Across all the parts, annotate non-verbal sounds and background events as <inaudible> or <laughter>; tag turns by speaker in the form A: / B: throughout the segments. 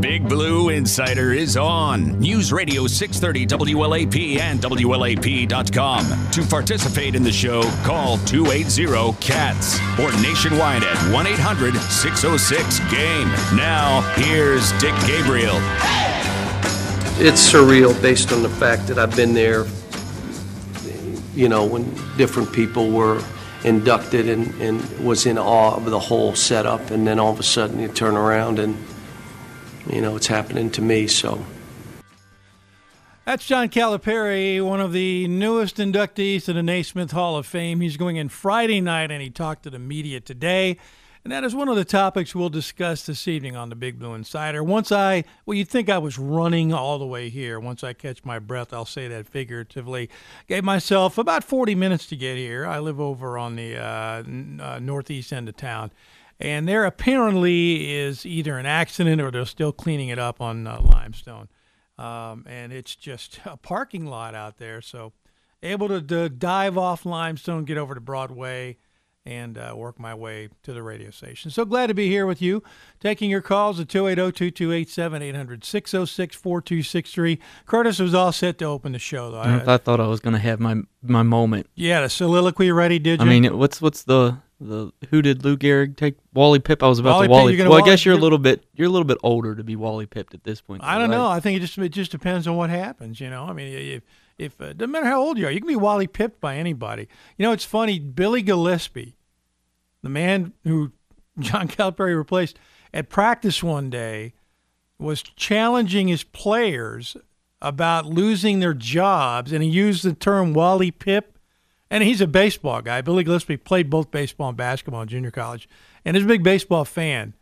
A: Big Blue Insider is on News Radio 630 WLAP and WLAP.com. To participate in the show, call 280 CATS or nationwide at 1 800 606 GAME. Now, here's Dick Gabriel.
B: It's surreal based on the fact that I've been there, you know, when different people were inducted and, and was in awe of the whole setup, and then all of a sudden you turn around and, you know, it's happening to me, so.
C: That's John Calipari, one of the newest inductees to the Naismith Hall of Fame. He's going in Friday night, and he talked to the media today. And that is one of the topics we'll discuss this evening on the Big Blue Insider. Once I, well, you'd think I was running all the way here. Once I catch my breath, I'll say that figuratively. Gave myself about 40 minutes to get here. I live over on the uh, n- uh, northeast end of town. And there apparently is either an accident or they're still cleaning it up on uh, Limestone. Um, and it's just <laughs> a parking lot out there. So able to, dive off Limestone, get over to Broadway and uh, work my way to the radio station. So glad to be here with you, taking your calls at 280-2287-800-606-4263. Curtis was all set to open the show, though.
D: I, I thought I was going to have my my moment.
C: Yeah, the soliloquy ready, did you?
D: I mean, what's what's the the who did Lou Gehrig take Wally Pipp? I was about
C: Wally
D: to Wally.
C: gonna
D: well, I guess you're a little bit you're a little bit older to be Wally pipped at this point.
C: I don't
D: right?
C: know. I think it just it just depends on what happens. You know, I mean, if if uh, doesn't matter how old you are, you can be Wally pipped by anybody. You know, it's funny. Billy Gillispie, the man who <laughs> John Calipari replaced, at practice one day was challenging his players about losing their jobs, and he used the term Wally Pipp. And he's a baseball guy. Billy Gillispie played both baseball and basketball in junior college, and is a big baseball fan.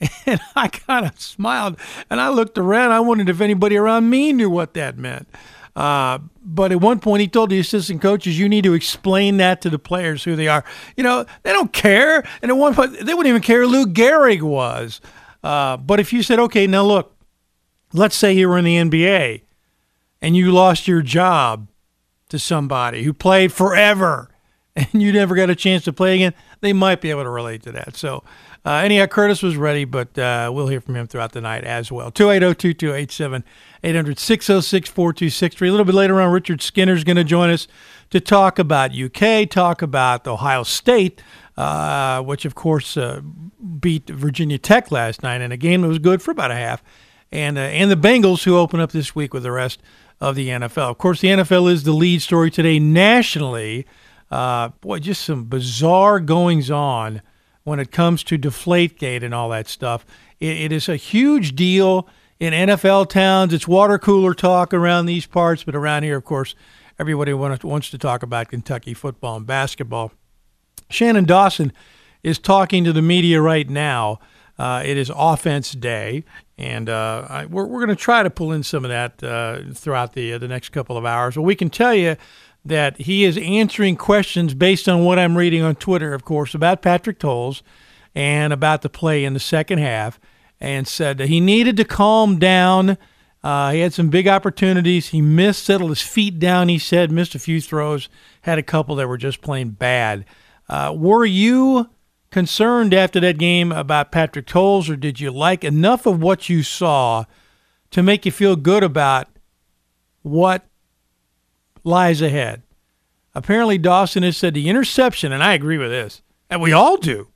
C: <laughs> And I kind of smiled and I looked around. I wondered if anybody around me knew what that meant. Uh, but at one point, he told the assistant coaches, "You need to explain that to the players who they are. You know, they don't care." And at one point, they wouldn't even care who Lou Gehrig was. Uh, but if you said, "Okay, now look, let's say you were in the NBA and you lost your job to somebody who played forever <laughs> and you never got a chance to play again, they might be able to relate to that. So, uh, anyhow, Curtis was ready, but uh, we'll hear from him throughout the night as well. 280 2287 800 606 4263. A little bit later on, Richard Skinner's going to join us to talk about UK, talk about Ohio State, uh, which, of course, uh, beat Virginia Tech last night in a game that was good for about a half, and, uh, and the Bengals, who open up this week with the rest of the NFL. Of course, the NFL is the lead story today nationally. Uh, boy, just some bizarre goings on when it comes to Deflategate and all that stuff. It, it is a huge deal in NFL towns. It's water cooler talk around these parts, but around here, of course, everybody wants, wants to talk about Kentucky football and basketball. Shannon Dawson is talking to the media right now. Uh, it is offense day, and uh, I, we're, we're going to try to pull in some of that uh, throughout the uh, the next couple of hours. But we can tell you that he is answering questions based on what I'm reading on Twitter, of course, about Patrick Towles and about the play in the second half, and said that he needed to calm down. Uh, he had some big opportunities. He missed, settled his feet down. He said, missed a few throws, had a couple that were just plain bad. Uh, were you concerned after that game about Patrick Towles, or did you like enough of what you saw to make you feel good about what lies ahead? Apparently, Dawson has said the interception, and I agree with this, and we all do.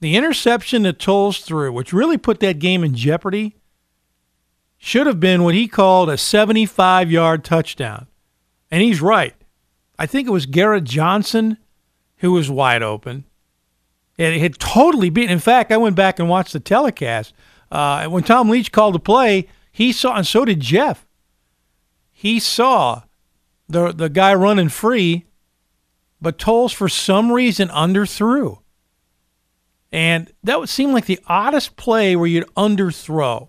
C: The interception that Towles threw, which really put that game in jeopardy, should have been what he called a 75 yard touchdown. And he's right. I think it was Garrett Johnson who was wide open. It had totally beaten. In fact, I went back and watched the telecast. Uh, when Tom Leach called the play, he saw, and so did Jeff. He saw the the guy running free, but Towles for some reason underthrew. And that would seem like the oddest play where you'd underthrow.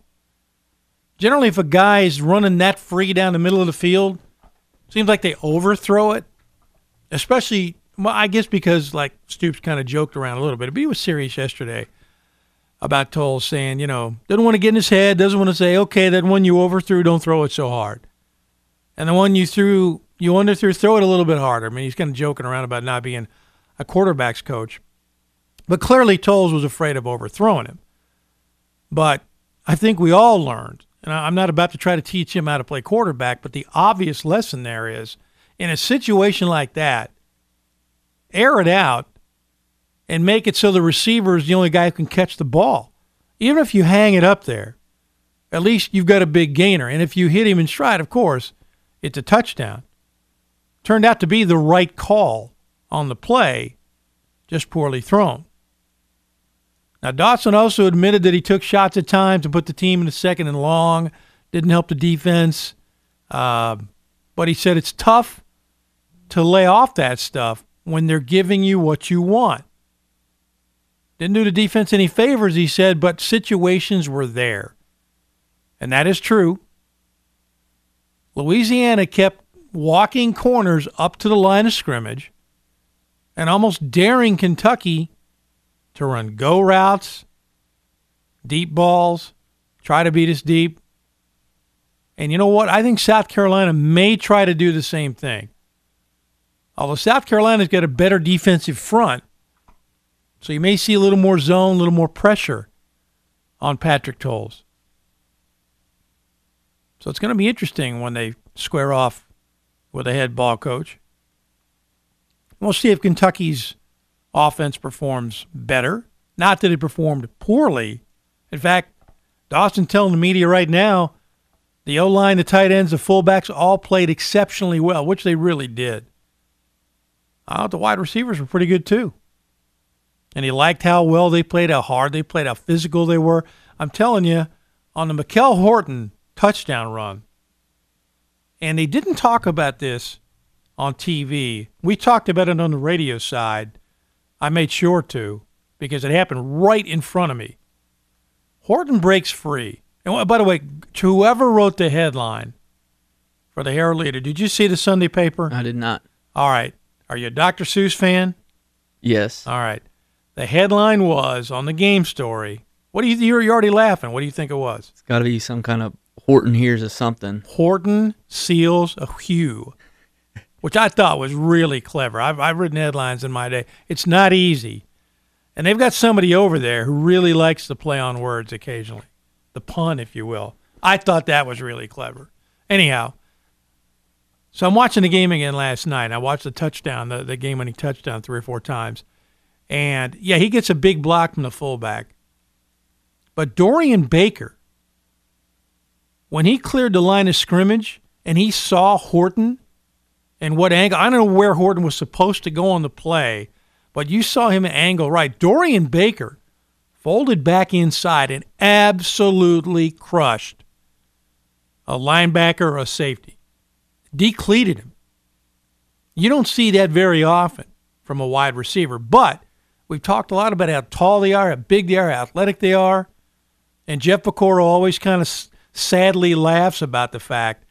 C: Generally, if a guy is running that free down the middle of the field, seems like they overthrow it. Especially, well, I guess because like Stoops kind of joked around a little bit, but he was serious yesterday about Towles saying, you know, doesn't want to get in his head, doesn't want to say, okay, that one you overthrew, don't throw it so hard. And the one you threw, you underthrew, throw it a little bit harder. I mean, he's kind of joking around about not being a quarterback's coach. But clearly, Towles was afraid of overthrowing him. But I think we all learned, and I'm not about to try to teach him how to play quarterback, but the obvious lesson there is in a situation like that, air it out and make it so the receiver is the only guy who can catch the ball. Even if you hang it up there, at least you've got a big gainer. And if you hit him in stride, of course, it's a touchdown. Turned out to be the right call on the play, just poorly thrown. Now, Dawson also admitted that he took shots at times and put the team in the second and long, didn't help the defense. Uh, but he said it's tough to lay off that stuff when they're giving you what you want. Didn't do the defense any favors, he said, but situations were there. And that is true. Louisiana kept walking corners up to the line of scrimmage and almost daring Kentucky to run go routes, deep balls, try to beat us deep. And you know what? I think South Carolina may try to do the same thing. Although South Carolina's got a better defensive front, so you may see a little more zone, a little more pressure on Patrick Towles. So it's going to be interesting when they square off with a head ball coach. We'll see if Kentucky's offense performs better. Not that it performed poorly. In fact, Dawson telling the media right now, the O line, the tight ends, the fullbacks all played exceptionally well, which they really did. Uh, the wide receivers were pretty good too. And he liked how well they played, how hard they played, how physical they were. I'm telling you, on the Mikel Horton touchdown run, and they didn't talk about this on TV. We talked about it on the radio side. I made sure to because it happened right in front of me. Horton breaks free. And by the way, to whoever wrote the headline for the Herald Leader, did you see the Sunday paper?
D: I did not.
C: All right. Are you a Dr. Seuss fan?
D: Yes.
C: All right. The headline was on the game story. What do you? You're, already laughing. What do you think it was?
D: It's got to be some kind of Horton hears of something.
C: Horton seals a hue, which I thought was really clever. I've, I've written headlines in my day. It's not easy. And they've got somebody over there who really likes to play on words occasionally, the pun, if you will. I thought that was really clever. Anyhow, so I'm watching the game again last night. I watched the touchdown, the, the game winning touchdown, three or four times. And yeah, he gets a big block from the fullback. But Dorian Baker, when he cleared the line of scrimmage and he saw Horton and what angle, I don't know where Horton was supposed to go on the play, but you saw him angle right. Dorian Baker folded back inside and absolutely crushed a linebacker or a safety, decleated him. You don't see that very often from a wide receiver, but we've talked a lot about how tall they are, how big they are, how athletic they are. And Jeff Piecoro always kind of sadly laughs about the fact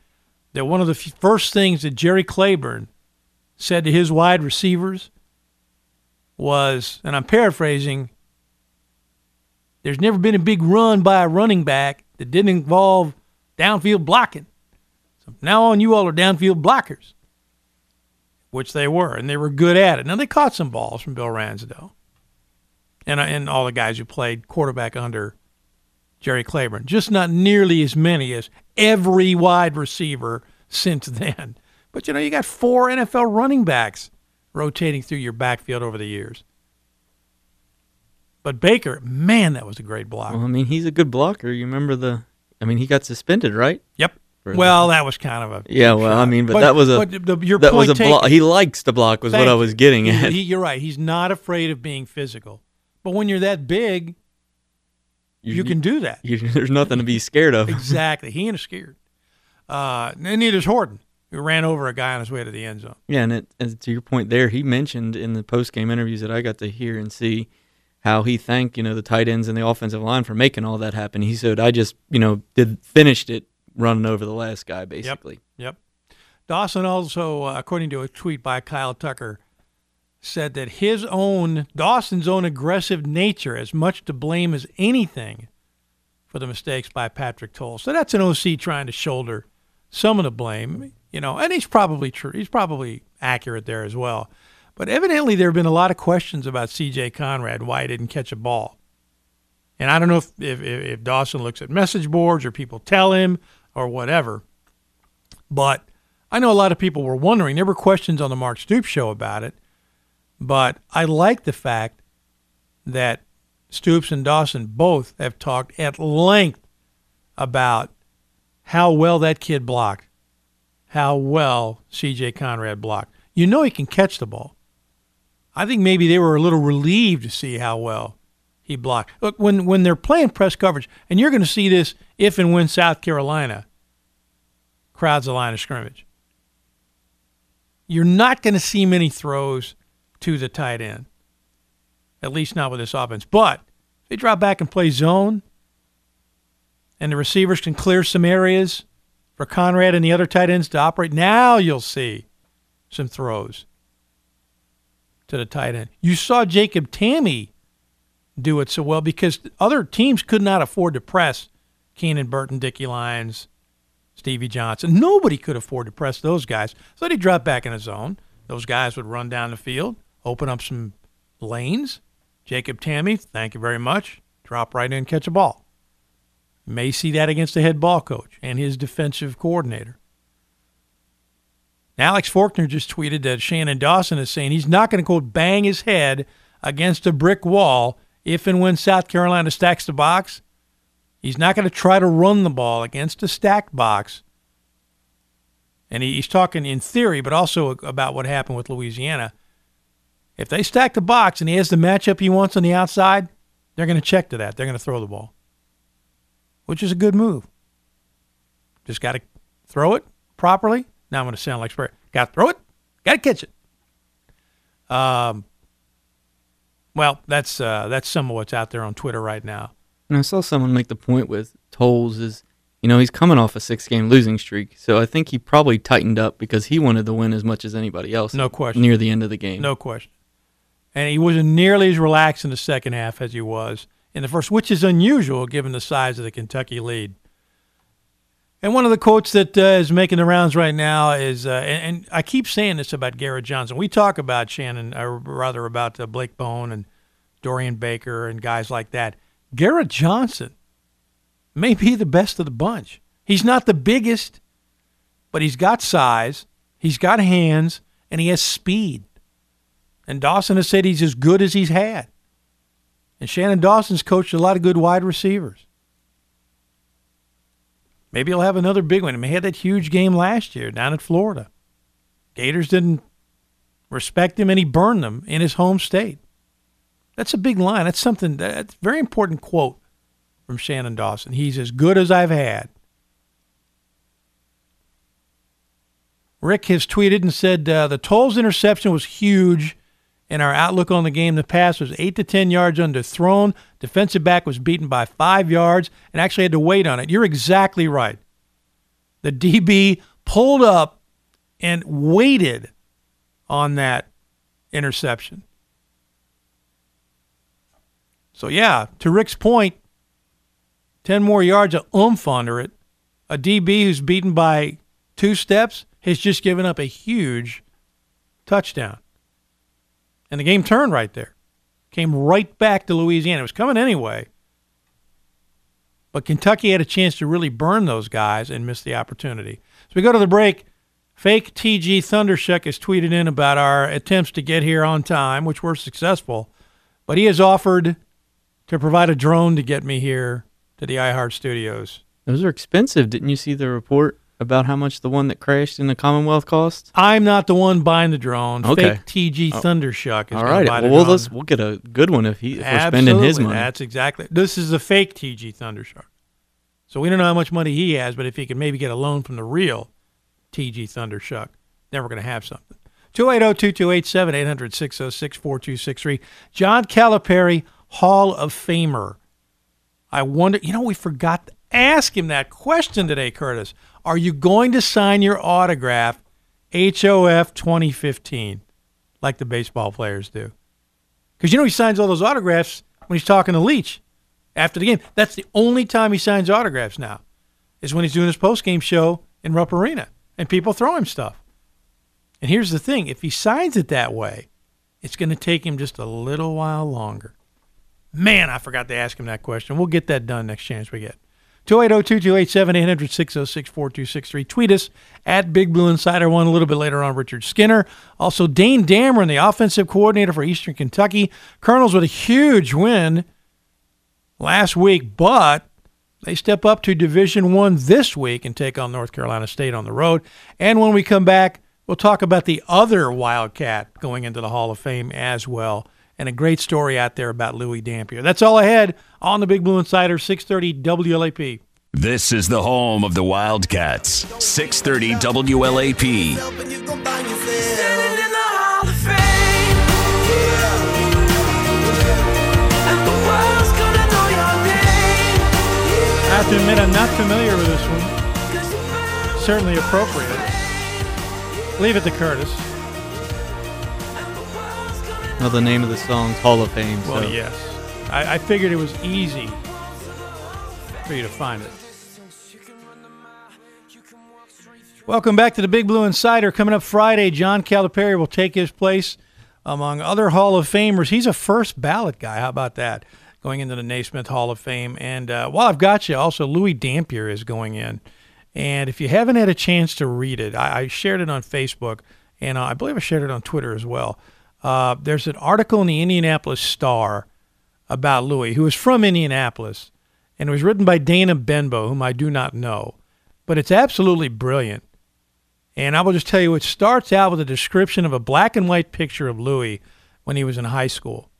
C: that one of the f- first things that Jerry Claiborne said to his wide receivers was, and I'm paraphrasing, there's never been a big run by a running back that didn't involve downfield blocking. So now on, you all are downfield blockers, which they were, and they were good at it. Now they caught some balls from Bill Ransdell and uh, and all the guys who played quarterback under Jerry Claiborne, just not nearly as many as every wide receiver since <laughs> then. But you know, you got four NFL running backs rotating through your backfield over the years. But Baker, man, that was a great block.
D: Well, I mean, he's a good blocker. You remember the? I mean, he got suspended, right?
C: Yep. Well, that was kind of a
D: Yeah, well, I mean, but that was a-
C: but the, your
D: that was
C: point
D: a block. He likes to block, was what I was getting at.
C: he- you're right. He's not afraid of being physical. But when you're that big, you, can do that.
D: you- <laughs> there's nothing to be scared of.
C: exactly. He ain't scared. Uh, and neither's Horton, who ran over a guy on his way to the end zone.
D: Yeah, and, it, and to your point there, he mentioned in the post game interviews that I got to hear and see how he thanked you know the tight ends and the offensive line for making all that happen. He said, "I just you know did finished it running over the last guy basically."
C: Yep. yep. Dawson also, uh, according to a tweet by Kyle Tucker, said that his own Dawson's own aggressive nature as much to blame as anything for the mistakes by Patrick Toll. So that's an OC trying to shoulder some of the blame, you know, and he's probably true. He's probably accurate there as well. But evidently there have been a lot of questions about CJ Conrad, why he didn't catch a ball. And I don't know if, if, if Dawson looks at message boards or people tell him or whatever, but I know a lot of people were wondering. There were questions on the Mark Stoops show about it, but I like the fact that Stoops and Dawson both have talked at length about how well that kid blocked, how well CJ Conrad blocked. You know he can catch the ball. I think maybe they were a little relieved to see how well he blocked. Look, when when they're playing press coverage, and you're going to see this if and when South Carolina crowds the line of scrimmage, you're not going to see many throws to the tight end. At least not with this offense. But they drop back and play zone, and the receivers can clear some areas for Conrad and the other tight ends to operate, now you'll see some throws to the tight end. You saw Jacob Tamme do it so well because other teams could not afford to press Keenan Burton, Dickie Lyons, Stevie Johnson. Nobody could afford to press those guys. So they drop back in a zone. Those guys would run down the field, open up some lanes. Jacob Tamme, thank you very much. Drop right in, catch a ball. May see that against the head ball coach and his defensive coordinator. Alex Forkner just tweeted that Shannon Dawson is saying he's not going to quote bang his head against a brick wall if and when South Carolina stacks the box. He's not going to try to run the ball against a stacked box. And he's talking in theory, but also about what happened with Louisiana. If they stack the box and he has the matchup he wants on the outside, they're going to check to that. They're going to throw the ball, which is a good move. Just got to throw it properly. Now I'm going to sound like Spurrier. Got to throw it. Got to catch it. Um, well, that's uh, that's some of what's out there on Twitter right now.
D: And I saw someone make the point with Towles is, you know, he's coming off a six game losing streak. So I think he probably tightened up because he wanted to win as much as anybody else.
C: No question.
D: Near the end of the game.
C: No question. And he wasn't nearly as relaxed in the second half as he was in the first, which is unusual given the size of the Kentucky lead. And one of the quotes that uh, is making the rounds right now is, uh, and, and, I keep saying this about Garrett Johnson. We talk about Shannon, or rather about uh, Blake Bone and Dorian Baker and guys like that. Garrett Johnson may be the best of the bunch. He's not the biggest, but he's got size, he's got hands, and he has speed. And Dawson has said he's as good as he's had. And Shannon Dawson's coached a lot of good wide receivers. Maybe he'll have another big one. He had that huge game last year down at Florida. Gators didn't respect him and he burned them in his home state. That's a big line. That's something that's a very important quote from Shannon Dawson. He's as good as I've had. Rick has tweeted and said uh, the Towles interception was huge, and our outlook on the game. The pass was eight to ten yards underthrown. Defensive back was beaten by five yards and actually had to wait on it. You're exactly right. The DB pulled up and waited on that interception. So, yeah, to Rick's point, 10 more yards of oomph under it. A DB who's beaten by two steps has just given up a huge touchdown. And the game turned right there. Came right back to Louisiana. It was coming anyway. But Kentucky had a chance to really burn those guys and missed the opportunity. So we go to the break. Fake TG Thundershuck has tweeted in about our attempts to get here on time, which were successful. But he has offered to provide a drone to get me here to the iHeart Studios.
D: Those are expensive. Didn't you see the report about how much the one that crashed in the Commonwealth cost?
C: I'm not the one buying the drone.
D: Okay.
C: Fake TG
D: Oh.
C: Thundershuck is
D: All right.
C: buy the
D: Well, we'll, let's, we'll get a good one if, he, if we're spending his money.
C: That's exactly. This is a fake TG Thundershark. So we don't know how much money he has, but if he can maybe get a loan from the real TG Thundershuck, then we're going to have something. 280-2287-800-606-4263. John Calipari, Hall of Famer. I wonder, you know, we forgot to ask him that question today, Curtis. Are you going to sign your autograph HOF 2015 like the baseball players do? Because you know he signs all those autographs when he's talking to Leach after the game. That's the only time he signs autographs now, is when he's doing his post-game show in Rupp Arena, and people throw him stuff. And here's the thing: if he signs it that way, it's going to take him just a little while longer. Man, I forgot to ask him that question. We'll get that done next chance we get. 280-227-800-606-4263. Tweet us at Big Blue Insider One a little bit later on. Richard Skinner. Also, Dane Dameron, the offensive coordinator for Eastern Kentucky. Colonels with a huge win last week, but they step up to Division One this week and take on North Carolina State on the road. And when we come back, we'll talk about the other Wildcat going into the Hall of Fame as well. And a great story out there about Louis Dampier. That's all I had on the Big Blue Insider, 630 WLAP.
A: This is the home of the Wildcats, 630 WLAP.
C: I have to admit, I'm not familiar with this one. Certainly appropriate. Leave it to Curtis.
D: Well, the name of the song's Hall of Fame.
C: Well,
D: so.
C: yes. I, I figured it was easy for you to find it. Welcome back to the Big Blue Insider. Coming up Friday, John Calipari will take his place among other Hall of Famers. He's a first ballot guy. How about that? Going into the Naismith Hall of Fame. And uh, while I've got you, also Louis Dampier is going in. And if you haven't had a chance to read it, I, I shared it on Facebook, and uh, I believe I shared it on Twitter as well. Uh, there's an article in the Indianapolis Star about Louis, who is from Indianapolis, and it was written by Dana Benbow, whom I do not know, but it's absolutely brilliant. And I will just tell you, it starts out with a description of a black and white picture of Louis when he was in high school.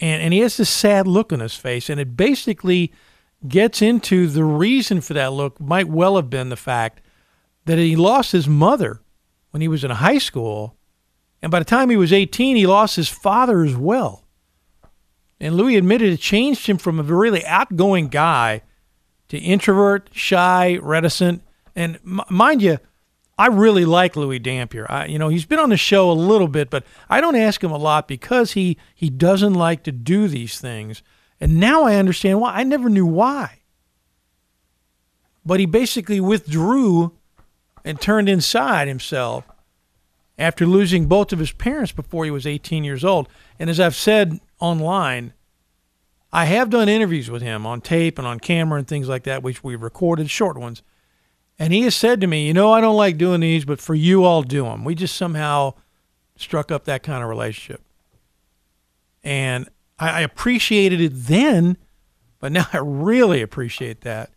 C: And, and he has this sad look on his face, and it basically gets into the reason for that look might well have been the fact that he lost his mother when he was in high school and by the time he was 18, he lost his father as well. And Louis admitted it changed him from a really outgoing guy to introvert, shy, reticent. And m- mind you, I really like Louis Dampier. I, you know, he's been on the show a little bit, but I don't ask him a lot because he he doesn't like to do these things. And now I understand why. I never knew why. But he basically withdrew and turned inside himself after losing both of his parents before he was 18 years old. And as I've said online, I have done interviews with him on tape and on camera and things like that, which we've recorded, short ones. And he has said to me, You know, I don't like doing these, but for you, I'll do them. We just somehow struck up that kind of relationship. And I, appreciated it then, but now <laughs> I really appreciate that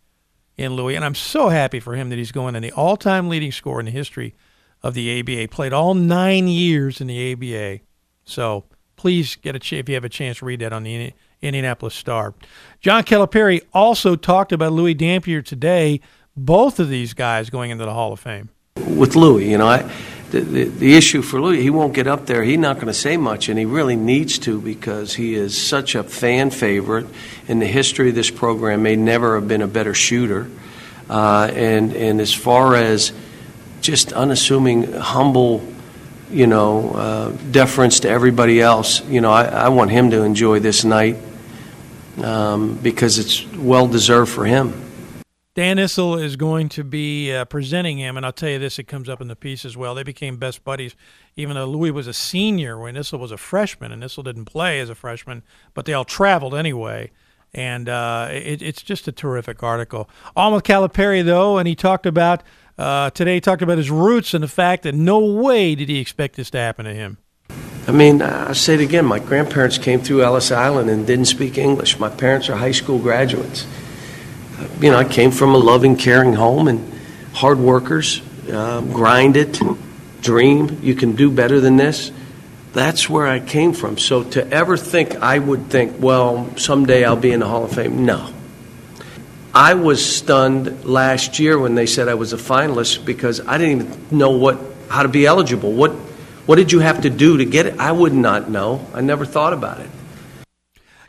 C: in Louis. And I'm so happy for him that he's going in the all time leading scorer in the history of the ABA. Played all nine years in the ABA. So please get a ch- if you have a chance, read that on the Indianapolis Star. John Calipari also talked about Louis Dampier today. Both of these guys going into the Hall of Fame.
B: With Louis, you know, I, the, the, the issue for Louis, he won't get up there. He's not going to say much, and he really needs to because he is such a fan favorite. In the history of this program, may never have been a better shooter. Uh, and and as far as just unassuming, humble, you know, uh, deference to everybody else. You know, I, I, want him to enjoy this night um, because it's well deserved for him.
C: Dan Issel is going to be uh, presenting him, and I'll tell you this: it comes up in the piece as well. They became best buddies, even though Louis was a senior when Issel was a freshman, and Issel didn't play as a freshman, but they all traveled anyway. And uh, it, it's just a terrific article. With Calipari, though, and he talked about uh, today he talked about his roots and the fact that no way did he expect this to happen to him.
B: I mean, I say it again. My grandparents came through Ellis Island and didn't speak English. My parents are high school graduates. You know, I came from a loving, caring home and hard workers, uh, grind it, dream. You can do better than this. That's where I came from. So to ever think I would think, well, someday I'll be in the Hall of Fame, no. I was stunned last year when they said I was a finalist because I didn't even know what how to be eligible. What what did you have to do to get it? I would not know. I never thought about it.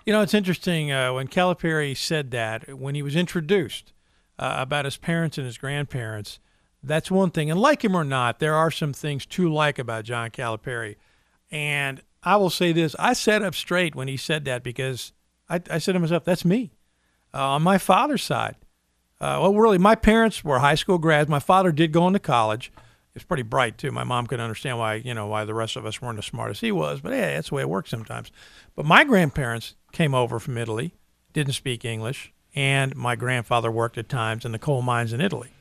C: You know, it's interesting uh, when Calipari said that when he was introduced uh, about his parents and his grandparents. That's one thing, and like him or not, there are some things to like about John Calipari. And I will say this: I sat up straight when he said that because I, I said to myself, "That's me." Uh, on my father's side. Uh, well, really, my parents were high school grads. My father did go into college, It's pretty bright too. My mom couldn't understand why you know why the rest of us weren't as smart as he was, but yeah, that's the way it works sometimes. But my grandparents came over from Italy, didn't speak English, and my grandfather worked at times in the coal mines in Italy,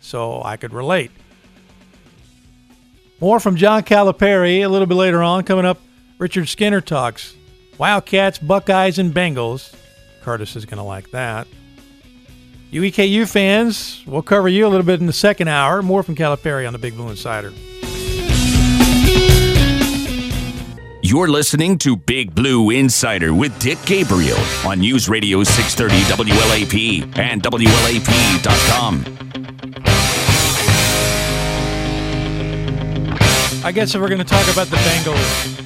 C: so I could relate. More from John Calipari a little bit later on. Coming up, Richard Skinner talks Wildcats, Buckeyes, and Bengals. Curtis is going to like that. UEKU fans, we'll cover you a little bit in the second hour. More from Calipari on the Big Blue Insider.
A: You're listening to Big Blue Insider with Dick Gabriel on News Radio 630 WLAP and WLAP.com.
C: I guess if we're going to talk about the Bengals,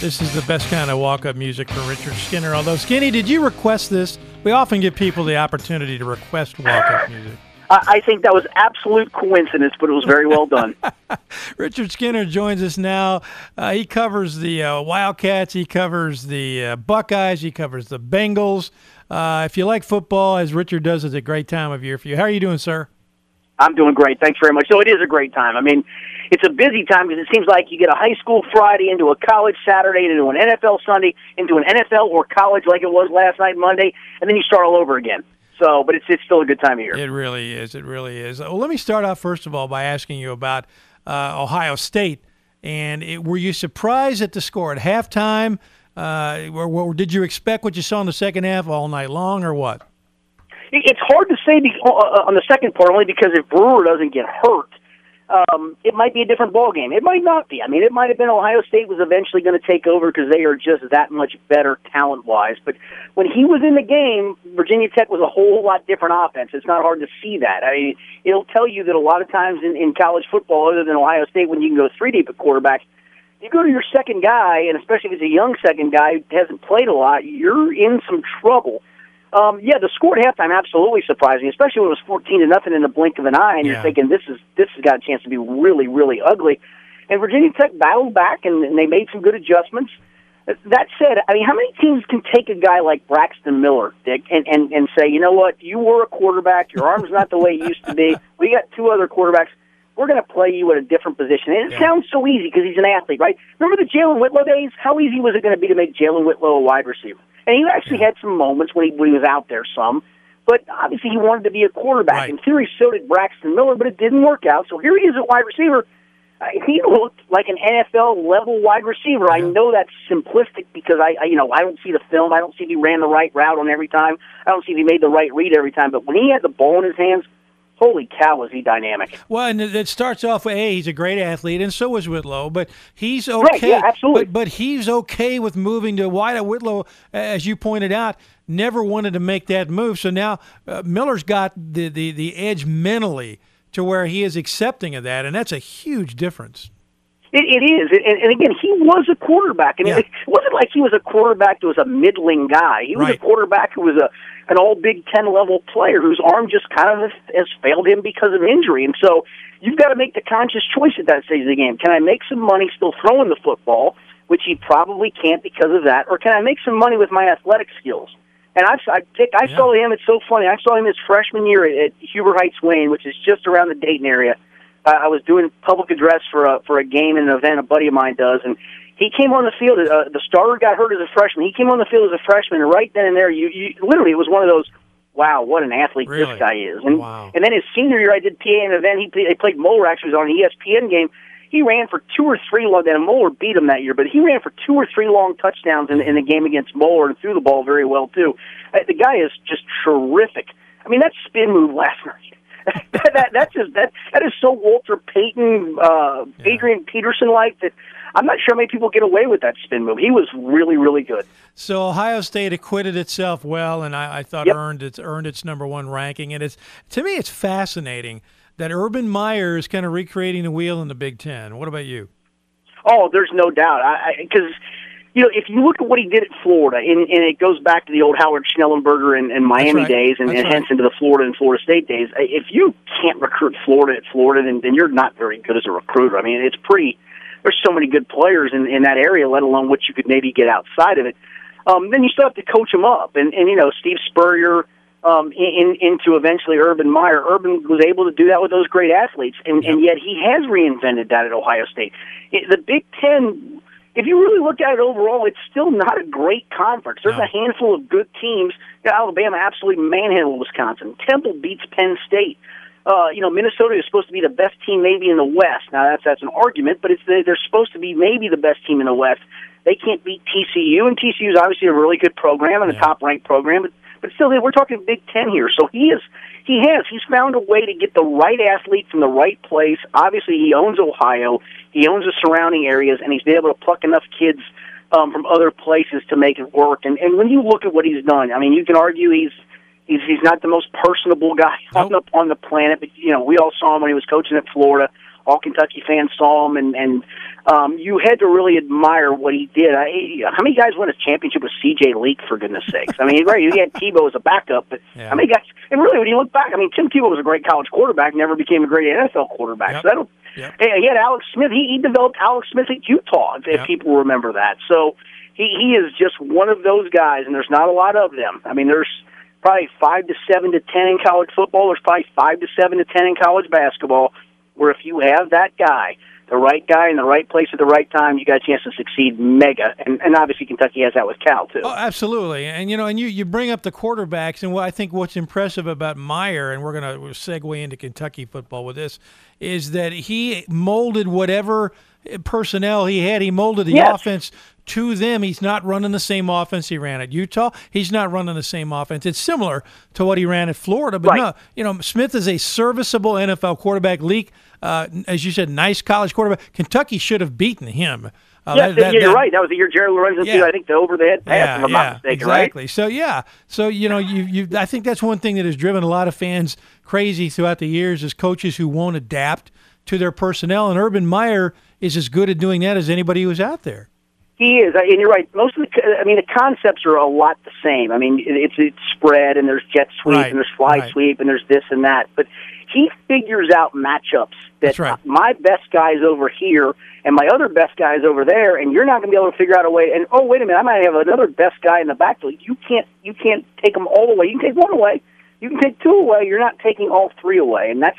C: this is the best kind of walk up music for Richard Skinner. Although, Skinny, did you request this? We often give people the opportunity to request walk up music.
E: I think that was absolute coincidence, but it was very well done. <laughs>
C: Richard Skinner joins us now. Uh, he covers the uh, Wildcats, he covers the uh, Buckeyes, he covers the Bengals. Uh, if you like football, as Richard does, it's a great time of year for you. How are you doing, sir?
E: I'm doing great. Thanks very much. So it is a great time. I mean, it's a busy time because it seems like you get a high school Friday into a college Saturday into an NFL Sunday into an NFL or college like it was last night Monday, and then you start all over again. So, but it's it's still a good time of year.
C: It really is. It really is. Well, let me start off first of all by asking you about uh, Ohio State. And it, were you surprised at the score at halftime? Uh, or, or, did you expect what you saw in the second half all night long, or what?
E: It's hard to say uh, uh, on the second part, only because if Brewer doesn't get hurt, um, it might be a different ball game. It might not be. I mean, it might have been Ohio State was eventually going to take over because they are just that much better talent wise. But when he was in the game, Virginia Tech was a whole lot different offense. It's not hard to see that. I mean, it'll tell you that a lot of times in, in college football, other than Ohio State, when you can go three deep at quarterback, you go to your second guy, and especially if it's a young second guy who hasn't played a lot, you're in some trouble um, yeah, the score at halftime absolutely surprising, especially when it was fourteen to nothing in the blink of an eye, and yeah. you're thinking this is this has got a chance to be really really ugly. And Virginia Tech battled back, and, and they made some good adjustments. That said, I mean, how many teams can take a guy like Braxton Miller, Dick, and, and, and say, you know what, you were a quarterback, your arm's not the way it used to be. We got two other quarterbacks. We're going to play you at a different position. And it yeah. sounds so easy because he's an athlete, right? Remember the Jalen Whitlow days? How easy was it going to be to make Jalen Whitlow a wide receiver? And he actually had some moments when he, when he was out there some. But obviously, he wanted to be a quarterback. Right. In theory, so did Braxton Miller, but it didn't work out. So here he is at wide receiver. Uh, he looked like an NFL level wide receiver. Yeah. I know that's simplistic because I, I, you know, I don't see the film. I don't see if he ran the right route on every time. I don't see if he made the right read every time. But when he had the ball in his hands, holy cow, was he dynamic?
C: Well, and it starts off with, hey, he's a great athlete, and so is Whitlow, but he's okay. Right,
E: yeah, absolutely.
C: But, but he's okay with moving to wide. Whitlow, as you pointed out, never wanted to make that move. So now uh, Miller's got the, the, the edge mentally to where he is accepting of that, and that's a huge difference.
E: It, it is, and, and again, he was a quarterback, and yeah. it wasn't like he was a quarterback that was a middling guy. He was right. a quarterback who was a an all Big Ten level player whose arm just kind of has failed him because of injury. And so you've got to make the conscious choice at that stage of the game. Can I make some money still throwing the football, which he probably can't because of that, or can I make some money with my athletic skills? And I've, I, Dick, I yeah. saw him. It's so funny. I saw him his freshman year at, at Huber Heights Wayne, which is just around the Dayton area. Uh, I was doing public address for a for a game and an event a buddy of mine does, and he came on the field. Uh, the starter got hurt as a freshman. He came on the field as a freshman, and right then and there, you, you literally it was one of those. Wow, what an athlete
C: really?
E: this guy is! And
C: wow.
E: and then his senior year, I did PA an event. He they played Moeller actually was on an ESPN game. He ran for two or three long. And Moeller beat him that year, but he ran for two or three long touchdowns in, in the game against Moeller and threw the ball very well too. Uh, the guy is just terrific. I mean, that spin move last night. <laughs> that, that that's just that that is so Walter Payton, uh, yeah. Adrian Peterson like that I'm not sure how many people get away with that spin move. He was really, really good.
C: So Ohio State acquitted itself well, and I, I thought yep. earned its earned its number one ranking. And it's to me, it's fascinating that Urban Meyer is kind of recreating the wheel in the Big Ten. What about you?
E: Oh, there's no doubt. Because you know, if you look at what he did at Florida, and, and it goes back to the old Howard Schnellenberger and, and Miami
C: right.
E: days, and, and
C: right.
E: hence into the Florida and Florida State days. If you can't recruit Florida at Florida, then, then you're not very good as a recruiter. I mean, it's pretty there's so many good players in, in that area, let alone what you could maybe get outside of it. Um, then you still have to coach them up, and and you know Steve Spurrier, um, in, into eventually Urban Meyer. Urban was able to do that with those great athletes, and, yep. and yet he has reinvented that at Ohio State. It, the Big Ten, if you really look at it overall, it's still not a great conference. There's no. a handful of good teams. Alabama absolutely manhandled Wisconsin. Temple beats Penn State. Uh, you know, Minnesota is supposed to be the best team maybe in the West. Now that's that's an argument, but it's they're supposed to be maybe the best team in the West. They can't beat TCU, and TCU is obviously a really good program and a yeah. top ranked program, but but still, we're talking Big Ten here. So he is he has he's found a way to get the right athlete from the right place. Obviously, he owns Ohio, he owns the surrounding areas, and he's been able to pluck enough kids um, from other places to make it work. And and when you look at what he's done, I mean, you can argue he's He's he's not the most personable guy <laughs> nope. on the on the planet, but you know we all saw him when he was coaching at Florida. All Kentucky fans saw him, and and um, you had to really admire what he did. I, how many guys won a championship with C.J. Leak for goodness sakes? I mean, <laughs> right, you had Tebow as a backup, but yeah. how many guys? And really, when you look back, I mean, Tim Tebow was a great college quarterback, never became a great NFL quarterback. Yep. So that'll. Yep. He had Alex Smith. He, he developed Alex Smith at Utah, if yep. people remember that. So he he is just one of those guys, and there's not a lot of them. I mean, there's probably five to seven to ten in college football. There's probably five to seven to ten in college basketball. Where if you have that guy, the right guy in the right place at the right time, you got a chance to succeed mega. And, and obviously Kentucky has that with Cal too.
C: Oh, absolutely. And you know, and you, you bring up the quarterbacks, and what I think what's impressive about Meyer, and we're going to segue into Kentucky football with this, is that he molded whatever personnel he had. He molded the yes. offense to them. He's not running the same offense he ran at Utah. He's not running the same offense. It's similar to what he ran at Florida, but right. no, you know, Smith is a serviceable NFL quarterback. Leak, uh, as you said, nice college quarterback. Kentucky should have beaten him.
E: Uh, yes, that, that, you're that, right. That was the year Jared Lorenzen yeah. threw, I think, the over the head pass, yeah, if I'm yeah, not mistaken,
C: exactly.
E: Right?
C: So yeah, so you know, you you I think that's one thing that has driven a lot of fans crazy throughout the years is coaches who won't adapt to their personnel, and Urban Meyer is as good at doing that as anybody who's out there.
E: He is, and you're right. Most of the, I mean, the concepts are a lot the same. I mean, it's it's spread, and there's jet sweep, right. and there's fly right. sweep, and there's this and that. But he figures out matchups that
C: right.
E: my best guys over here and my other best guys over there, and you're not going to be able to figure out a way. And oh, wait a minute, I might have another best guy in the backfield. You can't, you can't take them all away. You can take one away. You can take two away. You're not taking all three away, and that's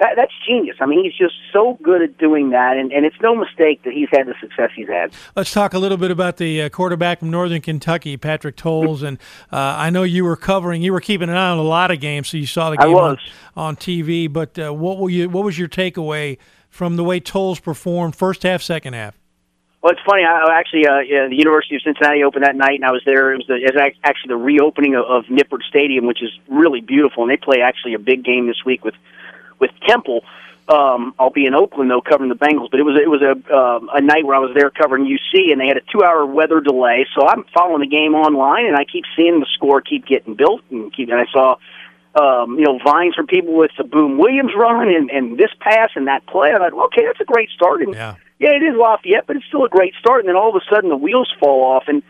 E: that, that's genius. I mean, he's just so good at doing that, and, and it's no mistake that he's had the success he's had.
C: Let's talk a little bit about the uh, quarterback from Northern Kentucky, Patrick Towles. and uh, I know you were covering, you were keeping an eye on a lot of games, so you saw the game on, on TV. But uh, what were you? What was your takeaway from the way Towles performed, first half, second half?
E: Well, it's funny. I actually, uh, yeah, the University of Cincinnati opened that night, and I was there. It was, the, it was actually the reopening of, of Nippert Stadium, which is really beautiful, and they play actually a big game this week with with Temple. Um, I'll be in Oakland though, covering the Bengals. But it was it was a um, a night where I was there covering UC, and they had a two hour weather delay. So I'm following the game online, and I keep seeing the score keep getting built, and keep. And I saw um, you know, vines from people with the Boom Williams run and, and this pass and that play. I thought, okay, that's a great start. And
C: yeah.
E: yeah, it is Lafayette, but it's still a great start. And then all of a sudden the wheels fall off. And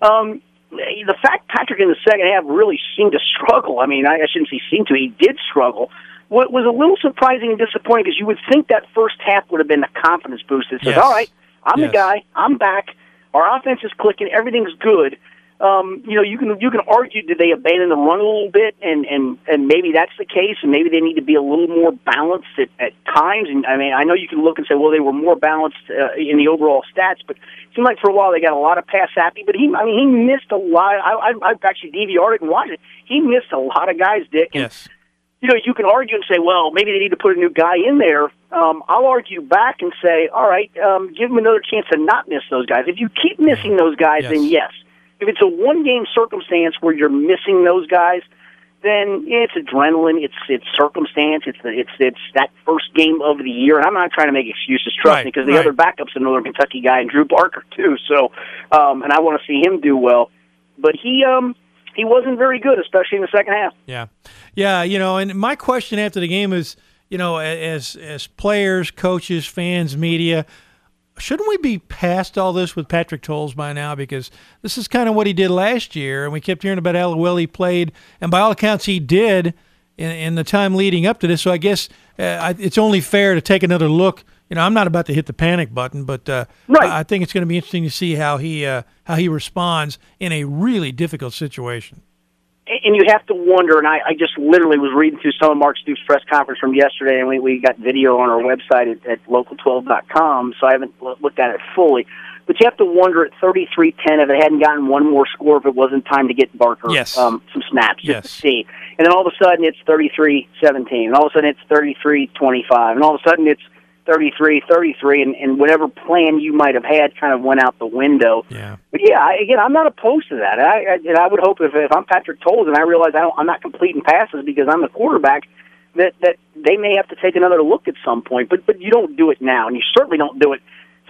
E: um, the fact Patrick in the second half really seemed to struggle. I mean, I, I shouldn't say seemed to. He did struggle what was a little surprising and disappointing because you would think that first half would have been a confidence boost that says,
C: yes.
E: "All right, I'm
C: yes.
E: the guy. I'm back. Our offense is clicking. Everything's good." Um, you know, you can you can argue did they abandon the run a little bit, and and and maybe that's the case, and maybe they need to be a little more balanced at, at times. And I mean, I know you can look and say, well, they were more balanced uh, in the overall stats, but it seemed like for a while they got a lot of pass happy. But he, I mean, he missed a lot. I, I, I've actually DVR'd it and watched it. He missed a lot of guys, Dick. And,
C: yes
E: you know, you can argue and say, well, maybe they need to put a new guy in there. Um, I'll argue back and say, all right, um, give them another chance to not miss those guys. If you keep missing those guys,
C: yes.
E: then yes. If it's a one-game circumstance where you're missing those guys, then it's adrenaline, it's it's circumstance, it's the, it's it's that first game of the year. And I'm not trying to make excuses, trust
C: right,
E: me, because the
C: right.
E: other backup's a Northern Kentucky guy and Drew Barker too. So, um, and I want to see him do well. But he, um, he wasn't very good, especially in the second half.
C: Yeah, yeah, you know. And my question after the game is, you know, as as players, coaches, fans, media, shouldn't we be past all this with Patrick Towles by now? Because this is kind of what he did last year, and we kept hearing about how well he played, and by all accounts, he did in, in the time leading up to this. So I guess uh, it's only fair to take another look you know, I'm not about to hit the panic button, but uh,
E: right.
C: I, I think it's going to be interesting to see how he uh, how he responds in a really difficult situation.
E: and you have to wonder. And I, I just literally was reading through some of Mark Stoops' press conference from yesterday, and we, we got video on our website at, at local12.com. So I haven't looked at it fully. But you have to wonder at 33-10 if it hadn't gotten one more score, if it wasn't time to get Barker
C: Yes.
E: um, some snaps just
C: Yes.
E: to see. And then all of a sudden it's 33-17, and all of a sudden it's 33-25, and all of a sudden it's 33-33, and, and whatever plan you might have had kind of went out the window.
C: Yeah.
E: But yeah, I, again, I'm not opposed to that. I, I and I would hope if if I'm Patrick Towles and I realize I don't, I'm not completing passes because I'm the quarterback, that that they may have to take another look at some point. But but you don't do it now, and you certainly don't do it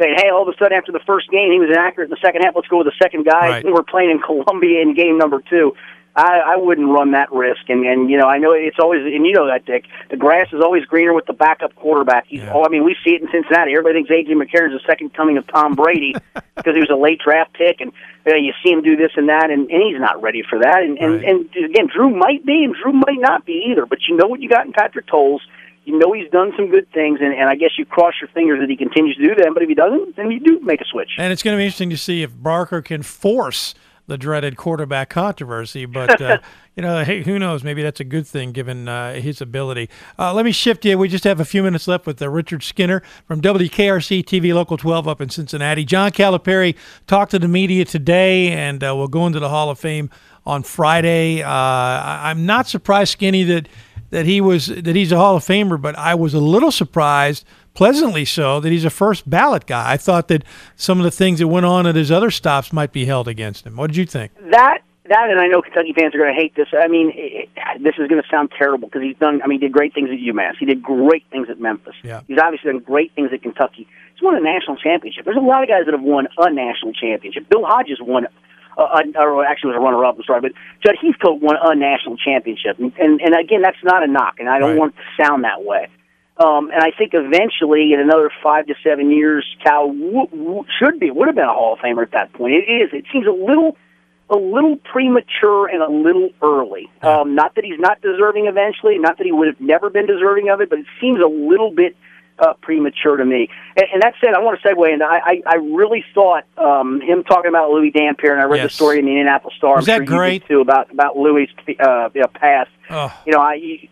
E: saying, hey, all of a sudden after the first game he was inaccurate in the second half. Let's go with the second guy.
C: Right.
E: We're playing in Columbia in game number two. I, I wouldn't run that risk, and and you know I know it's always and you know that Dick. The grass is always greener with the backup quarterback. He's,
C: Yeah.
E: oh, I mean we see it in Cincinnati. Everybody thinks AJ McCarron's the second coming of Tom Brady <laughs> because he was a late draft pick, and uh, you see him do this and that, and, and he's not ready for that. And, and
C: Right.
E: and again, Drew might be, and Drew might not be either. But you know what you got in Patrick Towles. You know he's done some good things, and, and I guess you cross your fingers that he continues to do them. But if he doesn't, then you do make a switch.
C: And it's going to be interesting to see if Barker can force the dreaded quarterback controversy. But, uh, <laughs> you know, hey, who knows? Maybe that's a good thing given uh, his ability. Uh, let me shift you. We just have a few minutes left with uh, Richard Skinner from WKRC TV Local 12 up in Cincinnati. John Calipari talked to the media today, and uh, we'll go into the Hall of Fame on Friday. Uh, I- I'm not surprised, Skinny, that that he was that he's a Hall of Famer, but I was a little surprised, pleasantly so, that he's a first ballot guy. I thought that some of the things that went on at his other stops might be held against him. What did you think?
E: that that and I know Kentucky fans are going to hate this. I mean, it, this is going to sound terrible because he's done. I mean, he did great things at UMass. He did great things at Memphis.
C: Yeah.
E: He's obviously done great things at Kentucky. He's won a national championship. There's a lot of guys that have won a national championship. Bill Hodges won. Uh, or actually was a runner-up. I'm sorry, but Judd Heathcote won a national championship, and and, and again, that's not a knock, and I don't
C: Right.
E: want it to sound that way. Um, and I think eventually, in another five to seven years, Cal w- w- should be would have been a Hall of Famer at that point. It is. It seems a little, a little premature and a little early. Um, not that he's not deserving eventually, not that he would have never been deserving of it, but it seems a little bit uh, premature to me. And, and that said, I want to segue into. I, I, I really thought um, him talking about Louis Dampier, and I read
C: Yes.
E: the story in the Indianapolis Star.
C: Was
E: I'm
C: that
E: sure
C: great?
E: too about about Louis' uh, past.
C: Oh,
E: You know, I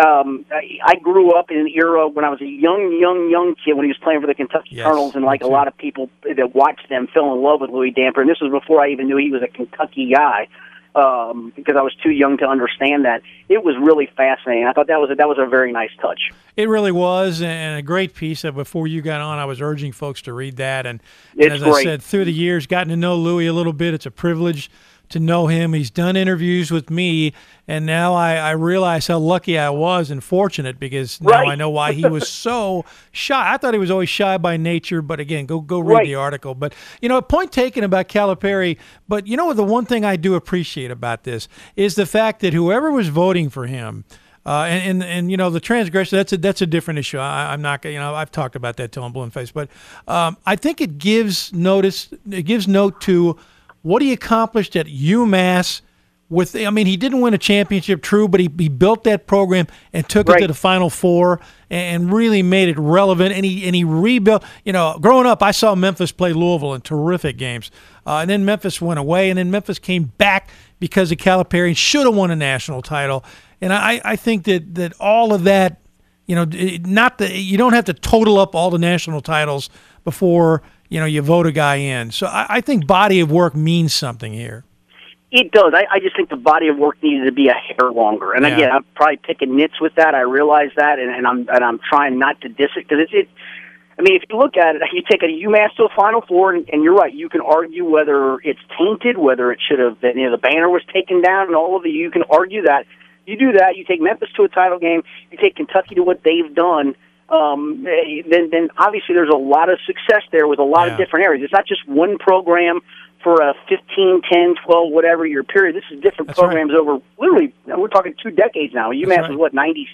E: um, I I grew up in an era when I was a young, young, young kid when he was playing for the Kentucky
C: Yes,
E: Colonels, and like a lot of people that watched them fell in love with Louis Dampier. And this was before I even knew he was a Kentucky guy, um, because I was too young to understand that. It was really fascinating. I thought that was a, that was a very nice touch.
C: it really was, and a great piece. Of before you got on, I was urging folks to read that. And, and as I said, through the years, gotten to know Louis a little bit. It's a privilege to know him. He's done interviews with me, and now I, I realize how lucky I was and fortunate because now
E: Right.
C: I know why he was so shy. I thought he was always shy by nature, but again, go go read
E: Right.
C: the article. But you know, a point taken about Calipari. But you know, the one thing I do appreciate about this is the fact that whoever was voting for him. Uh, and, and and you know the transgression that's a that's a different issue. I, I'm not you know I've talked about that till I'm blue in the face, but um, I think it gives notice it gives note to what he accomplished at UMass. With I mean he didn't win a championship, true, but he, he built that program and took it to the Final Four and really made it relevant. And he and he rebuilt. You know, growing up, I saw Memphis play Louisville in terrific games, uh, and then Memphis went away, and then Memphis came back because of Calipari and should have won a national title. And I, I think that that all of that, you know, not the you don't have to total up all the national titles before you know you vote a guy in. So I, I think body of work means something here.
E: It does. I, I just think the body of work needed to be a hair longer. And
C: Yeah.
E: again, I'm probably picking nits with that. I realize that, and, and I'm and I'm trying not to diss it because it's it. I mean, if you look at it, you take a UMass to a Final Four, and, and you're right. You can argue whether it's tainted, whether it should have been. You know, the banner was taken down, and all of the. You can argue that. You do that. You take Memphis to a title game. You take Kentucky to what they've done. Um, eh, then, then obviously there's a lot of success there with a lot
C: Yeah.
E: of different areas. It's not just one program for a 15, 10, 12, whatever year period. This is different
C: That's right.
E: programs over literally. We're talking two decades now. UMass
C: right.
E: was what 90,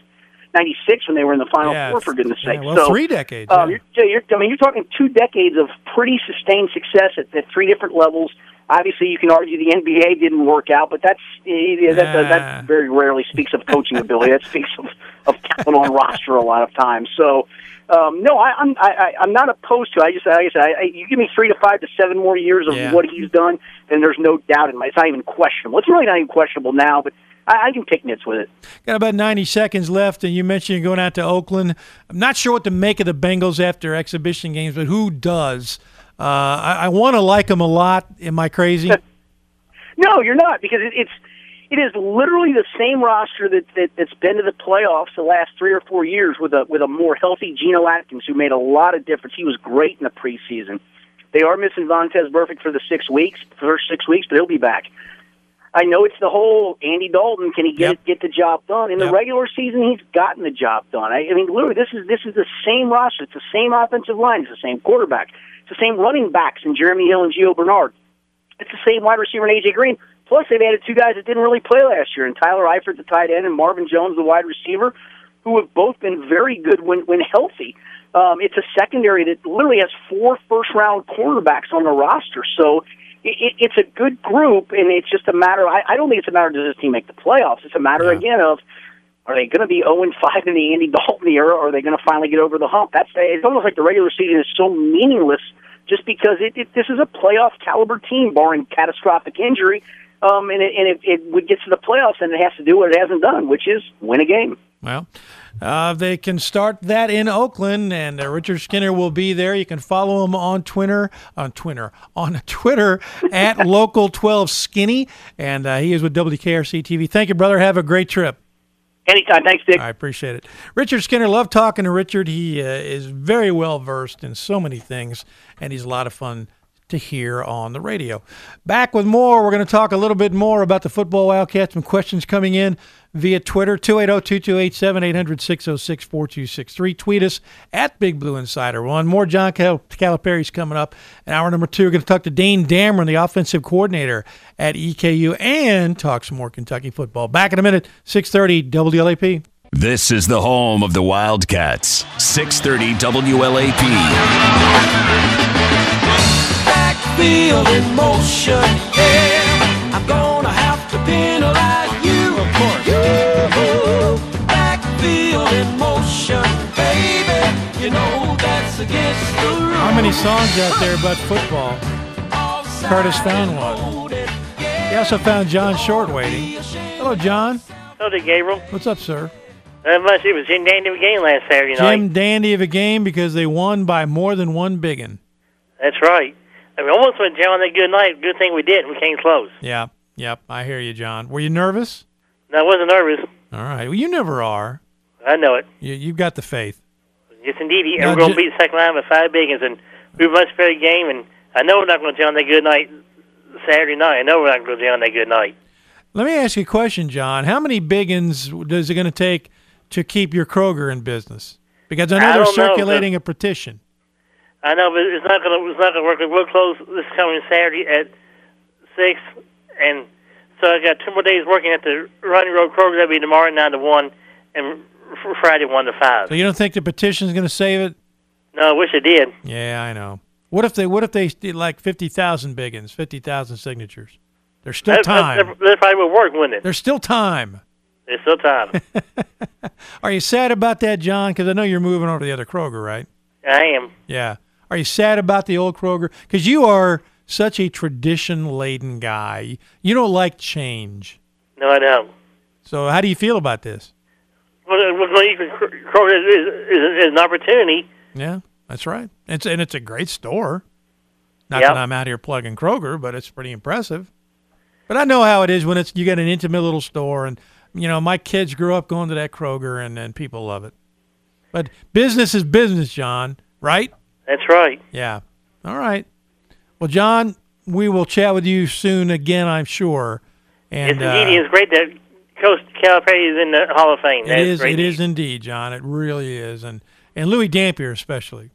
E: 96 when they were in the Final
C: Yeah,
E: Four, for goodness'
C: yeah,
E: sake.
C: well,
E: so,
C: three decades.
E: um,
C: yeah.
E: you're, you're, I mean, you're talking two decades of pretty sustained success at, at three different levels. Obviously, you can argue the NBA didn't work out, but that's that, that, that very rarely speaks of coaching ability. That speaks of of talent on roster a lot of times. So, um, no, I, I'm I, I, I'm not opposed to. It. I just like I said, I, you give me three to five to seven more years of
C: Yeah.
E: what he's done, then there's no doubt in my. It's not even questionable. It's really not even questionable now, but I, I can take nits with it.
C: Got about 90 seconds left, and you mentioned you're going out to Oakland. I'm not sure what to make of the Bengals after exhibition games, but who does? Uh, I, I want to like them a lot. Am I crazy? <laughs>
E: No, you're not because it, it's it is literally the same roster that, that that's been to the playoffs the last three or four years with a with a more healthy Geno Atkins who made a lot of difference. He was great in the preseason. They are missing Vontaze Burfict for the six weeks, first six weeks, but he'll be back. I know it's the whole Andy Dalton. Can he get
C: Yep.
E: get the job done in the
C: Yep.
E: regular season? He's gotten the job done. I, I mean, literally, this is this is the same roster. It's the same offensive line. It's the same quarterback. It's the same running backs in Jeremy Hill and Gio Bernard. It's the same wide receiver in AJ Green. Plus, they've added two guys that didn't really play last year, and Tyler Eifert, the tight end, and Marvin Jones, the wide receiver, who have both been very good when when healthy. Um, it's a secondary that literally has four first round cornerbacks on the roster, so it, it, it's a good group, and it's just a matter. I, I don't think it's a matter of does this team make the playoffs. It's a matter
C: Yeah.
E: again of are they going to be 0 and 5 in the Andy Dalton era, or are they going to finally get over the hump? That's it's almost like the regular season is so meaningless just because it, it this is a playoff caliber team, barring catastrophic injury. Um, and it, and if it would get to the playoffs, and it has to do what it hasn't done, which is win a game.
C: Well, uh, they can start that in Oakland, and uh, Richard Skinner will be there. You can follow him on Twitter, on Twitter, on <laughs> Twitter at local12skinny, and uh, he is with WKRC TV. Thank you, brother. Have a great trip.
E: Anytime. Thanks, Dick.
C: I appreciate it. Richard Skinner, love talking to Richard. He uh, is very well versed in so many things, and he's a lot of fun to hear on the radio. Back with more. We're going to talk a little bit more about the football Wildcats. Some questions coming in via Twitter oh, 280 2287 800 606 4263. Tweet us at Big Blue Insider One. More John Cal- Calipari's coming up. In hour number two, we're going to talk to Dane Dameron, the offensive coordinator at EKU, and talk some more Kentucky football. Back in a minute, 630 WLAP.
A: This is the home of the Wildcats. 630 WLAP.
F: backfield in motion. Yeah, I'm gonna have course. You, backfield in motion, baby. You know that's against the rules.
C: How many songs out there about football? Curtis found one. He also found John Short waiting. Hello, John.
G: Hello, Gabriel.
C: What's up, sir?
G: Not much. It was Jim Dandy of a game last Saturday night. Jim.
C: Dandy of a game because they won by more than one biggin.
G: That's right. I mean, almost went down that good night. Good thing we did. We came close.
C: Yeah, yep. I hear you, John. Were you nervous?
G: I wasn't nervous.
C: All right. Well, you never are.
G: I know it.
C: You, you've got the faith.
G: Yes, indeed.
C: Now,
G: we're going to beat the second line with five biggins, and we were a much better game. And I know we're not going to down that good night Saturday night. I know we're not going to down that good night.
C: Let me ask you a question, John. How many biggins is it going to take to keep your Kroger in business? Because I know
G: I
C: they're
G: don't know,
C: circulating a petition.
G: I know, but it's not going to it's not going to work. We'll close this coming Saturday at six, and so I got two more days working at the Richmond Road Kroger. That'll be tomorrow nine to one, and Friday one to five.
C: So you don't think the petition's going to save it?
G: No, I wish it did.
C: Yeah, I know. What if they what if they did like fifty thousand biggins, fifty thousand signatures? There's still
G: That, that,
C: time.
G: that, that probably would work, wouldn't it?
C: There's still time.
G: There's still time. <laughs>
C: Are you sad about that, John? Because I know you're moving over to the other Kroger, right?
G: I am.
C: Yeah. Are you sad about the old Kroger? Because you are such a tradition laden guy. You don't like change.
G: No, I don't.
C: So how do you feel about this?
G: Well, we're going to use Kroger is, an opportunity.
C: Yeah, that's right. It's and it's a great store. Not
G: Yep.
C: that I'm out here plugging Kroger, but it's pretty impressive. But I know how it is when it's you got an intimate little store, and you know my kids grew up going to that Kroger, and and people love it. But business is business, John. Right?
G: That's right.
C: Yeah. All right. Well, John, we will chat with you soon again, I'm sure. And
G: yes, indeed.
C: uh,
G: it's great that Coach Calipari is in the Hall of Fame.
C: it
G: That's
C: is.
G: great
C: It is indeed, John. It really is, and and Louis Dampier especially.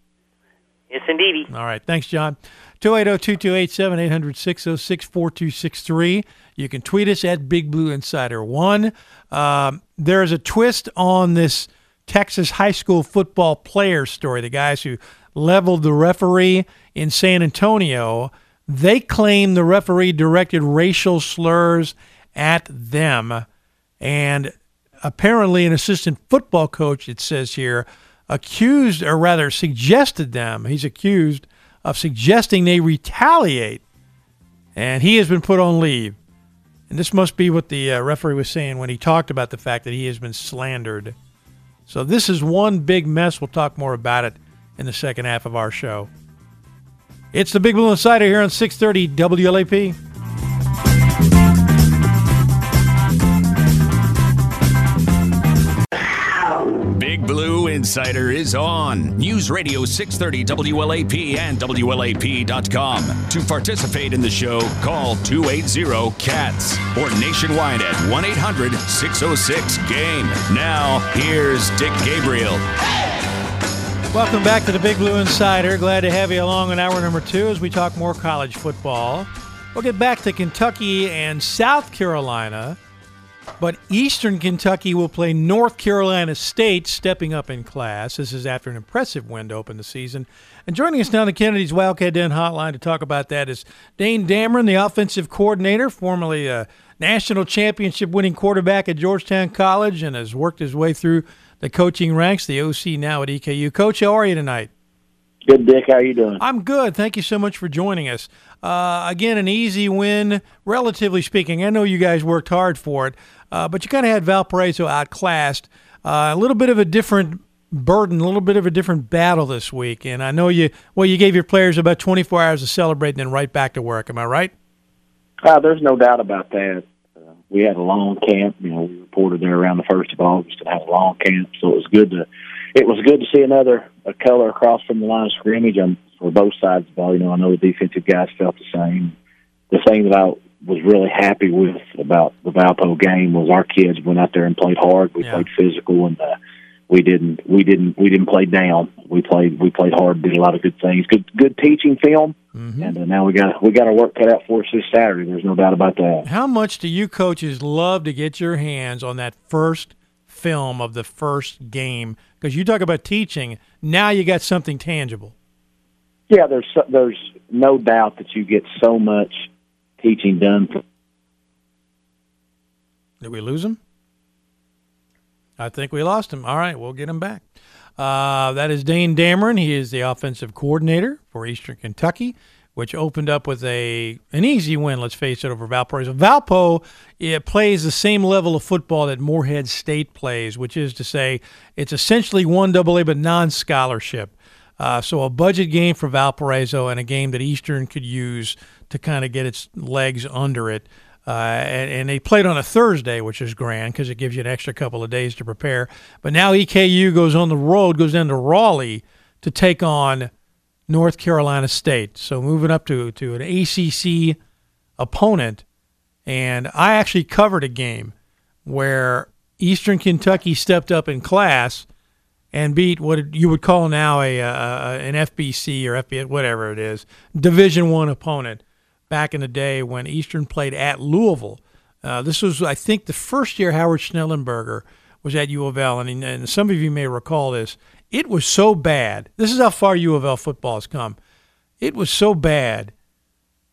G: Yes, indeed.
C: All right. Thanks, John. oh, 280-2287 800 606 4263. You can tweet us at Big Blue Insider One. Um, there's a twist on this Texas high school football player story. The guys who leveled the referee in San Antonio, they claim the referee directed racial slurs at them. And apparently an assistant football coach, it says here, accused, or rather suggested them, he's accused of suggesting they retaliate. And he has been put on leave. And this must be what the uh, referee was saying when he talked about the fact that he has been slandered. So this is one big mess. We'll talk more about it in the second half of our show. It's the Big Blue Insider here on 630 WLAP.
A: Big Blue Insider is on. News Radio 630 WLAP and WLAP.com. To participate in the show, call 280 CATS or nationwide at 1 800 606 GAME. Now, here's Dick Gabriel.
C: Welcome back to the Big Blue Insider. Glad to have you along in hour number two as we talk more college football. We'll get back to Kentucky and South Carolina, but Eastern Kentucky will play North Carolina State, stepping up in class. This is after an impressive win to open the season. And joining us now on the Kennedy's Wildcat Den hotline to talk about that is Dane Dameron, the offensive coordinator, formerly a national championship winning quarterback at Georgetown College, and has worked his way through the coaching ranks, the OC now at EKU. Coach, how are you tonight?
H: Good, Dick. How are you doing?
C: I'm good. Thank you so much for joining us. Uh, again, an easy win, relatively speaking. I know you guys worked hard for it, uh, but you kind of had Valparaiso outclassed. Uh, a little bit of a different burden, a little bit of a different battle this week. And I know you, well, you gave your players about 24 hours to celebrate and then right back to work. Am I right?
H: Uh, there's no doubt about that. We had a long camp. You know, we reported there around the first of August and had a long camp, so it was good to it was good to see another a color across from the line of scrimmage on for both sides of the ball. You know, I know the defensive guys felt the same. The thing that I was really happy with about the Valpo game was our kids went out there and played hard. We
C: Yeah.
H: played physical and uh, we didn't we didn't we didn't play down. We played we played hard, did a lot of good things. Good good teaching film. And uh, now we got we got our work cut out for us this Saturday. There's no doubt about that.
C: How much do you coaches love to get your hands on that first film of the first game? Because you talk about teaching, now you got something tangible.
H: Yeah, there's there's no doubt that you get so much teaching done.
C: Did we lose him? I think we lost him. All right, we'll get him back. Uh, that is Dane Dameron. He is the offensive coordinator for Eastern Kentucky, which opened up with a an easy win. Let's face it, over Valparaiso. Valpo it plays the same level of football that Morehead State plays, which is to say, it's essentially one AA but non-scholarship. Uh, so a budget game for Valparaiso and a game that Eastern could use to kind of get its legs under it. Uh, and, and they played on a Thursday, which is grand because it gives you an extra couple of days to prepare. But now EKU goes on the road, goes down to Raleigh to take on North Carolina State. So moving up to, to an ACC opponent. And I actually covered a game where Eastern Kentucky stepped up in class and beat what you would call now a, uh, an FBC or FBS, whatever it is, Division One opponent. Back in the day when Eastern played at Louisville, uh, this was I think the first year Howard Schnellenberger was at U of L, and, and some of you may recall this. It was so bad. This is how far U of L football has come. It was so bad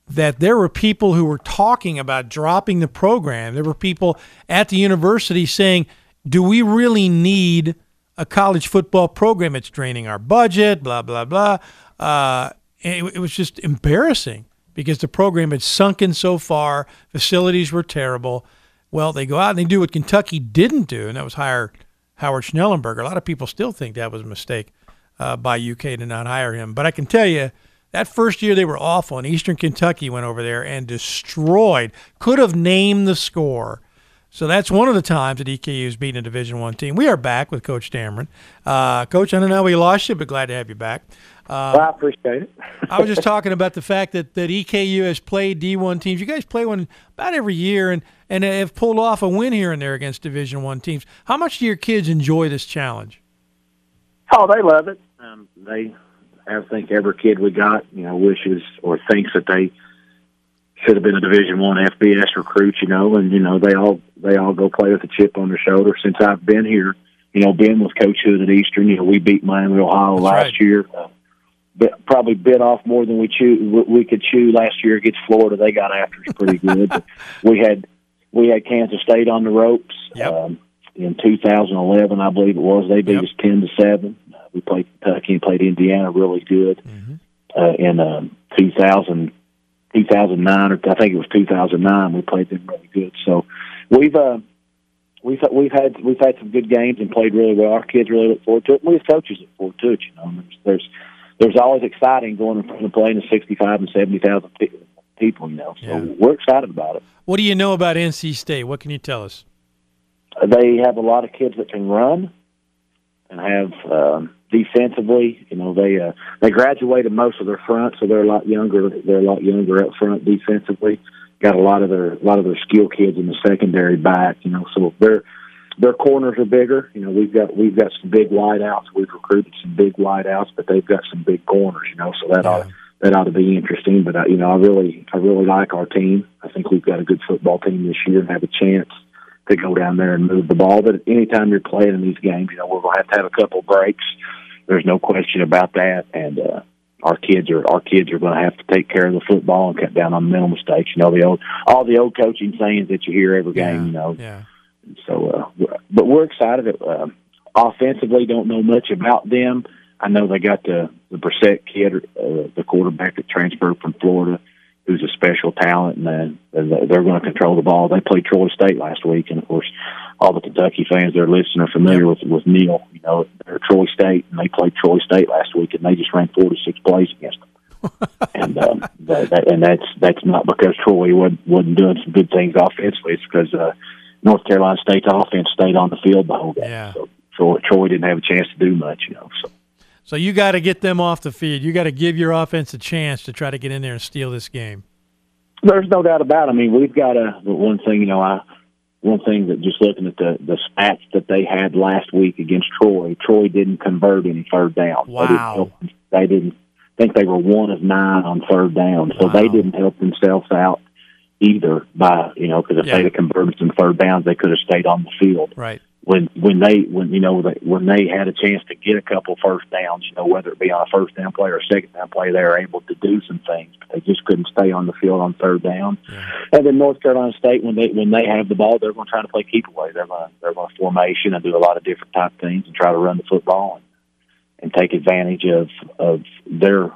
C: that there were people who were talking about dropping the program. There were people at the university saying, "Do we really need a college football program? It's draining our budget." Blah blah blah. Uh, it, it was just embarrassing because the program had sunken so far. Facilities were terrible. Well, they go out and they do what Kentucky didn't do, and that was hire Howard Schnellenberger. A lot of people still think that was a mistake uh, by UK to not hire him. But I can tell you, that first year they were awful, and Eastern Kentucky went over there and destroyed. Could have named the score. So that's one of the times that EKU has beaten a Division One team. We are back with Coach Dameron. Uh, Coach, I don't know how we lost you, but glad to have you back.
H: Well, I appreciate it. <laughs>
C: I was just talking about the fact that, that EKU has played D1 teams. You guys play one about every year and, and have pulled off a win here and there against Division One teams. How much do your kids enjoy this challenge?
H: Oh, they love it. Um, they, I think every kid we got, you know, wishes or thinks that they should have been a Division One FBS recruit. You know, and you know they all they all go play with a chip on their shoulder. Since I've been here, you know, Ben was coach Hood at Eastern. You know, we beat Miami, Ohio
C: That's
H: last
C: right.
H: year. Uh, probably bit off more than we chew we could chew last year against Florida. They got after us pretty good. <laughs> We had we had Kansas State on the ropes.
C: Yep.
H: Um, in 2011, I believe it was. They beat
C: Yep.
H: us 10 to seven. Uh, we played Kentucky and played Indiana really good uh, in um, 2000, 2009, or I think it was 2009. We played them really good. So we've uh, we've we've had we've had some good games and played really well. Our kids really look forward to it. And we as coaches look forward to it. You know, there's there's, there's always exciting going in front of playing to 65 and 70,000 people. You know, so
C: Yeah.
H: we're excited about it.
C: What do you know about NC State? What can you tell us?
H: they have a lot of kids that can run and have um, defensively. You know, they uh, they graduated most of their front, so they're a lot younger. They're a lot younger up front defensively. Got a lot of their a lot of their skill kids in the secondary back. You know, so their their corners are bigger. You know, we've got we've got some big wideouts. We've recruited some big wideouts, but they've got some big corners. You know, so that ought that ought to be interesting. But uh, you know, I really I really like our team. I think we've got a good football team this year and have a chance to go down there and move the ball. But anytime you're playing in these games, you know we're going to have to have a couple breaks. There's no question about that. And uh, our kids are our kids are going to have to take care of the football and cut down on mental mistakes. You know the old all the old coaching sayings that you hear every game. You know,
C: Yeah.
H: So, uh, we're- but we're excited. Uh, offensively, don't know much about them. I know they got the the Brissett kid, uh, the quarterback that transferred from Florida, who's a special talent, and then they're going to control the ball. They played Troy State last week, and of course, all the Kentucky fans that are listening are familiar with with Neal. You know, they're Troy State, and they played Troy State last week, and they just ran forty six plays against them. <laughs> and um, that, that, and that's that's not because Troy wasn't, wasn't doing some good things offensively. It's because uh, North Carolina State's offense stayed on the field the whole game.
C: Yeah.
H: So Troy, Troy didn't have a chance to do much, you know. So
C: So you got to get them off the field. You got to give your offense a chance to try to get in there and steal this game.
H: there's no doubt about. it. I mean, we've got a one thing, you know. I one thing that just looking at the the stats that they had last week against Troy, Troy didn't convert any third down. They didn't
C: Wow.
H: They didn't think they were one of nine on third down, so they didn't help themselves out either by you know because if
C: Yeah.
H: they'd have converted some third downs, they could have stayed on the field.
C: Right.
H: when when they when you know they, when they had a chance to get a couple first downs, you know whether it be on a first down play or a second down play, they were able to do some things, but they just couldn't stay on the field on third down. And then North Carolina State, when they when they have the ball, they're going to try to play keep away. They're going to they're going to formation and do a lot of different type things and try to run the football and, and take advantage of of their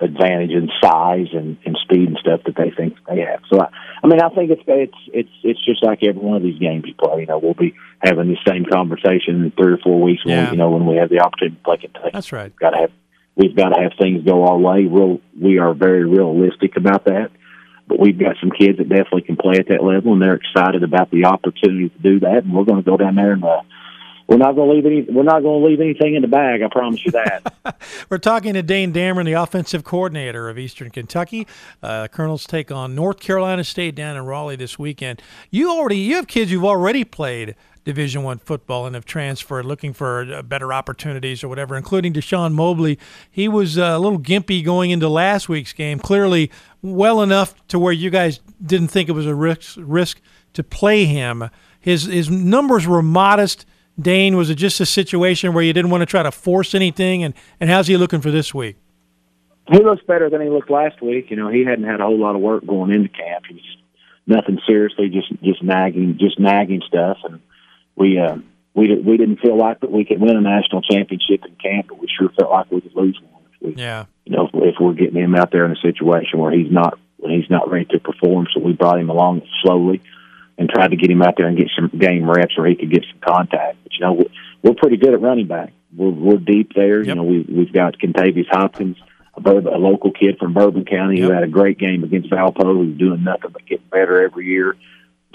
H: advantage in size and, and speed and stuff that they think they have. So I, I mean, I think it's it's it's it's just like every one of these games you play. You know, we'll be having the same conversation in three or four weeks when
C: Yeah.
H: you know when we have the opportunity to play Kentucky.
C: That's right.
H: We've got to have we've got to have things go our way. Real, we are very realistic about that. But we've got some kids that definitely can play at that level, and they're excited about the opportunity to do that. And we're going to go down there and uh, we're not going to leave any. We're not going to leave anything in the bag. I promise you that. <laughs>
C: We're talking to Dane Dameron, the offensive coordinator of Eastern Kentucky. Uh, Colonels take on North Carolina State down in Raleigh this weekend. You already you have kids who've already played Division One football and have transferred, looking for uh, better opportunities or whatever, including Dyshawn Mobley. He was uh, a little gimpy going into last week's game. Clearly, well enough to where you guys didn't think it was a risk risk to play him. His his numbers were modest. Dane, was it just a situation where you didn't want to try to force anything? And, and how's he looking for this week?
H: he looks better than he looked last week. You know, he hadn't had a whole lot of work going into camp. He was nothing seriously, just just nagging, just nagging stuff. And we uh, we we didn't feel like that we could win a national championship in camp, but we sure felt like we could lose one. If we,
C: Yeah.
H: you know, if, if we're getting him out there in a situation where he's not when he's not ready to perform, so we brought him along slowly and tried to get him out there and get some game reps where he could get some contact. But you know, we're, pretty good at running back. We're we're deep there. You know, we we've got Contavious Hopkins, a, Bourbon, a local kid from Bourbon County who had a great game against Valpo, who's doing nothing but getting better every year.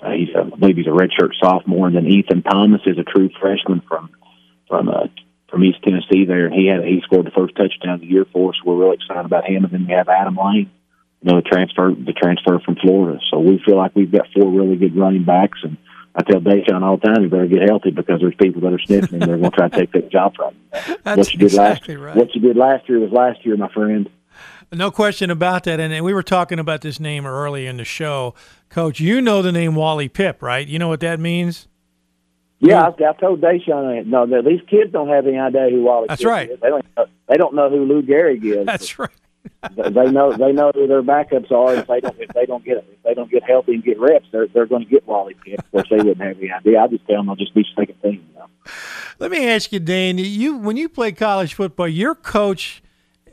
H: Uh, he's a, I believe he's a redshirt sophomore, and then Ethan Thomas is a true freshman from from uh, from East Tennessee. There, and he had he scored the first touchdown of the year for us. We're really excited about him. And then we have Adam Lane, you know, the transfer the transfer from Florida. So we feel like we've got four really good running backs. And I tell Dyshawn all the time, you better get healthy because there's people that are sniffing him. They're going to try to take that job from you. <laughs>
C: That's
H: what you did
C: exactly
H: last
C: right.
H: what you did last year was last year, my friend.
C: No question about that. And, and we were talking about this name earlier in the show. Coach, you know the name Wally Pipp, right? You know what that means?
H: Yeah, I, I told Dyshawn that. No, no, these kids don't have any idea who Wally.
C: That's
H: Pipp
C: right.
H: Is. They don't. Know, they don't know who Lou Gehrig is.
C: That's right.
H: Th- they know they know who their backups are. If they don't if they don't get if they don't get healthy and get reps, they're they're going to get Wally Pipp. Of course, they wouldn't have any idea. I just tell them they'll just be second team. You know?
C: Let me ask you, Dane. You when you played college football, your coach,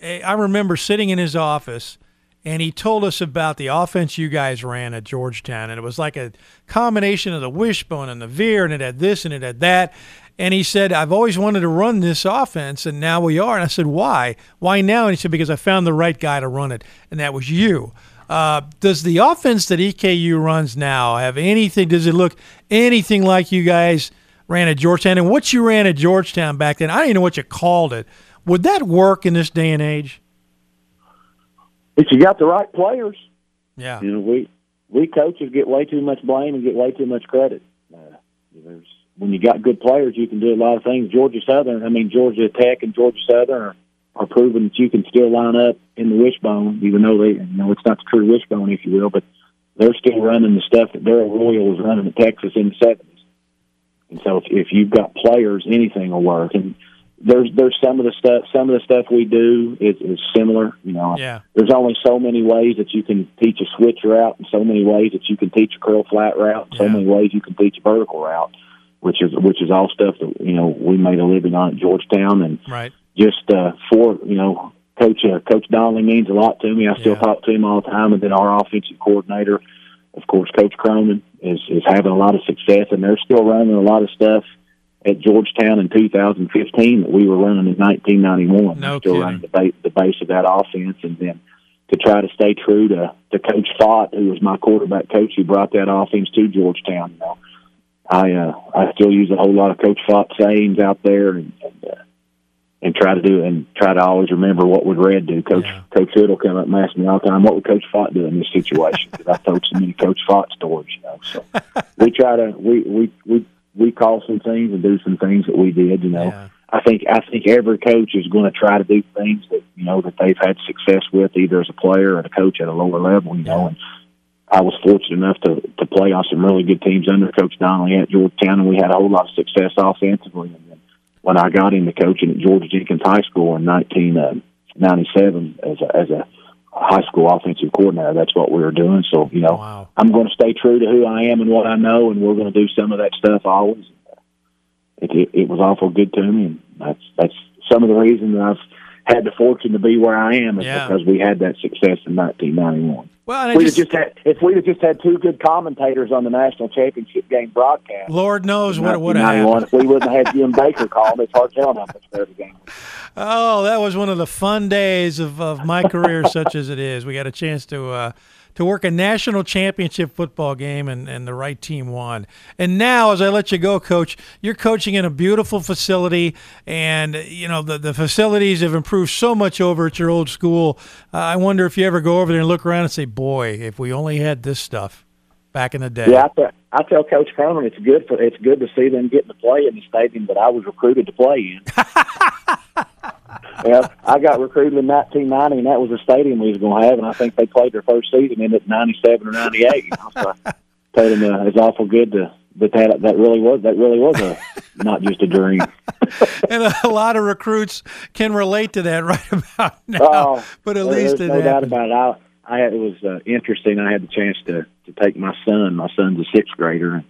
C: eh, I remember sitting in his office, and he told us about the offense you guys ran at Georgetown, and it was like a combination of the wishbone and the veer, and it had this and it had that. And he said, "I've always wanted to run this offense, and now we are." And I said, "Why? Why now?" And he said, "Because I found the right guy to run it, and that was you." Uh, does the offense that EKU runs now have anything? Does it look anything like you guys ran at Georgetown? And what you ran at Georgetown back then, I don't even know what you called it. Would that work in this day and age?
H: If you got the right players,
C: Yeah.
H: you know we we coaches get way too much blame and get way too much credit. Uh, there's when you got good players, you can do a lot of things. Georgia Southern, I mean Georgia Tech and Georgia Southern are, are proving that you can still line up in the wishbone, even though they you know it's not the true wishbone, if you will, but they're still running the stuff that Darrell Royal was running at Texas in the seventies. And so if, if you've got players, anything will work. And there's there's some of the stuff some of the stuff we do is, is similar. You know,
C: Yeah.
H: there's only so many ways that you can teach a switch route, and so many ways that you can teach a curl flat route, and so many ways you can teach a vertical route, which is which is all stuff that you know we made a living on at Georgetown, and
C: Right.
H: just uh, for you know, Coach uh, Coach Donley means a lot to me. I still
C: Yeah.
H: talk to him all the time, and then our offensive coordinator, of course, Coach Cronin is is having a lot of success, and they're still running a lot of stuff at Georgetown in 2015 that we were running in 1991.
C: No
H: still
C: kidding.
H: running the base, the base of that offense, and then to try to stay true to, to Coach Fott, who was my quarterback coach, who brought that offense to Georgetown. You know, I uh, I still use a whole lot of Coach Fott sayings out there, and and, uh, and try to do and try to always remember what would Red do. Coach
C: Yeah.
H: Coach Hood will come up and ask me all the time, "What would Coach Fott do in this situation?" <laughs> Because I told so many Coach Fott stories, you know. So <laughs> we try to we we we we call some things and do some things that we did, you know.
C: Yeah.
H: I think I think every coach is going to try to do things that you know that they've had success with, either as a player or a coach at a lower level. You know, and I was fortunate enough to to play on some really good teams under Coach Donley at Georgetown, and we had a whole lot of success offensively. And then when I got into coaching at Georgia Jenkins High School in 1997 uh, as a, as a high school offensive coordinator, that's what we were doing. So you know,
C: Wow.
H: I'm going to stay true to who I am and what I know, and we're going to do some of that stuff always. It, it, it was awful good to me, and that's that's some of the reason that I've had the fortune to be where I am is
C: Yeah.
H: because we had that success in 1991.
C: Well, and I
H: If we'd
C: just,
H: have just had, if we'd have just had two good commentators on the national championship game broadcast,
C: Lord knows what it would have
H: 1991,
C: happened.
H: if we wouldn't have had Jim Baker call, it's hard telling how much better the game was.
C: Oh, that was one of the fun days of, of my career, such as it is. We got a chance to uh, to work a national championship football game, and, and the right team won. And now, as I let you go, Coach, you're coaching in a beautiful facility, and you know the, the facilities have improved so much over at your old school. Uh, I wonder if you ever go over there and look around and say, "Boy, if we only had this stuff back in the day."
H: Yeah, I, tell I tell Coach Cronin it's good for it's good to see them getting to play in the stadium that I was recruited to play in. <laughs> yeah, I got recruited in 1990, and that was the stadium we was going to have, and I think they played their first season in it 97 or 98. You know, so I <laughs> told them uh, it's awful good to that that that really was that really was a not just a dream. <laughs>
C: and a lot of recruits can relate to that <laughs> right about now.
H: Oh,
C: but at least it
H: no doubt about it. I, I had, it was uh, interesting. I had the chance to to take my son. My son's a sixth grader. And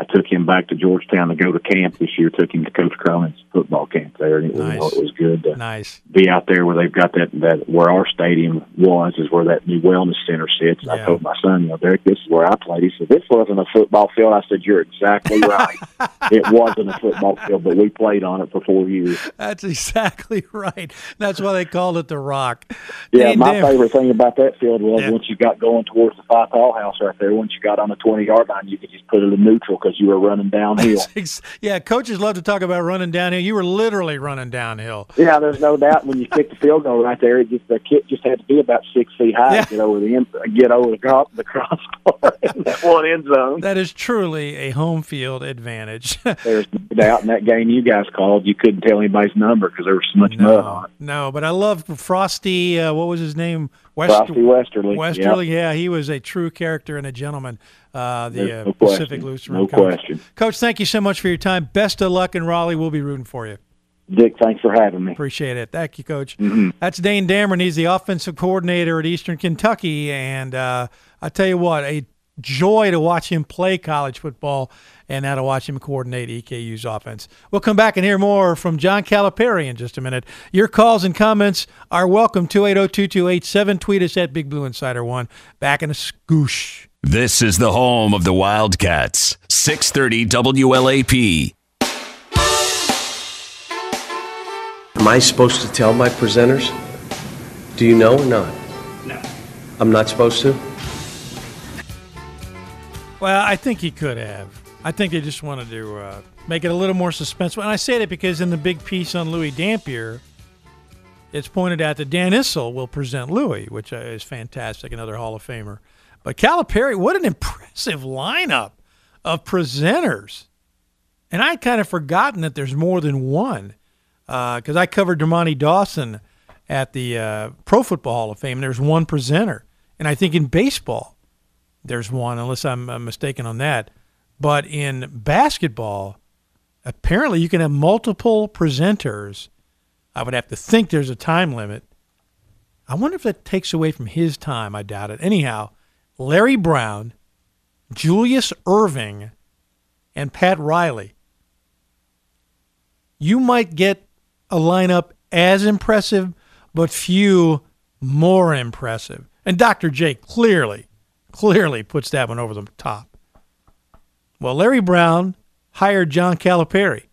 H: I took him back to Georgetown to go to camp this year. Took him to Coach Cronin's football camp there, and it was,
C: Nice.
H: it was good to
C: Nice.
H: be out there where they've got that that where our stadium was is where that new wellness center sits. And
C: Yeah.
H: I told my son, you know, Derek, this is where I played. He said, "This wasn't a football field." I said, "You're exactly right. <laughs> it wasn't a football field, but we played on it for four years."
C: That's exactly <laughs> right. That's why they called it the Rock.
H: Yeah,
C: Dane
H: my favorite thing about that field was
C: Yeah.
H: once you got going towards the five tall house right there. Once you got on the twenty yard line, you could just put it in neutral because you were running downhill. <laughs>
C: Yeah, coaches love to talk about running downhill. You were literally running downhill.
H: yeah, there's no doubt when you kick the field goal right there, it just the kick just had to be about six feet high
C: Yeah.
H: to get over the end, get over the cross the crossbar <laughs> in that one end zone.
C: That is truly a home field advantage. <laughs>
H: There's no doubt in that game you guys called, you couldn't tell anybody's number because there was so much mud on it.
C: no, but I love Frosty. Uh, what was his name? West-
H: Frosty Westering.
C: Westering, yeah, he was a true character and a gentleman. Uh, the uh,
H: no
C: Pacific. Lutheran
H: No
C: coach.
H: question.
C: Coach, thank you so much for your time. Best of luck in Raleigh. We'll be rooting for you.
H: Dick, thanks for having me.
C: Appreciate it. Thank you, Coach.
H: Mm-hmm.
C: That's Dane Dameron. He's the offensive coordinator at Eastern Kentucky, and uh, I tell you what, a joy to watch him play college football, and now to watch him coordinate EKU's offense. We'll come back and hear more from John Calipari in just a minute. Your calls and comments are welcome. 280-2287. Tweet us at Big Blue Insider One. Back in a scoosh.
A: This is the home of the Wildcats. 630 WLAP.
B: Am I supposed to tell my presenters? Do you know or not? No. I'm not supposed to?
C: Well, I think he could have. I think they just wanted to uh, make it a little more suspenseful. And I say that because in the big piece on Louis Dampier, it's pointed out that Dan Issel will present Louis, which uh, is fantastic, another Hall of Famer. But Calipari, what an <laughs> impressive lineup of presenters. And I'd kind of forgotten that there's more than one because I covered Dermontti Dawson at the uh, Pro Football Hall of Fame. And There's one presenter. And I think in baseball, there's one, unless I'm uh, mistaken on that. But in basketball, apparently you can have multiple presenters. I would have to think there's a time limit. I wonder if that takes away from his time. I doubt it. Anyhow, Larry Brown, Julius Erving, and Pat Riley. You might get a lineup as impressive, but few more impressive. And Dr. J clearly, clearly puts that one over the top. Well, Larry Brown hired John Calipari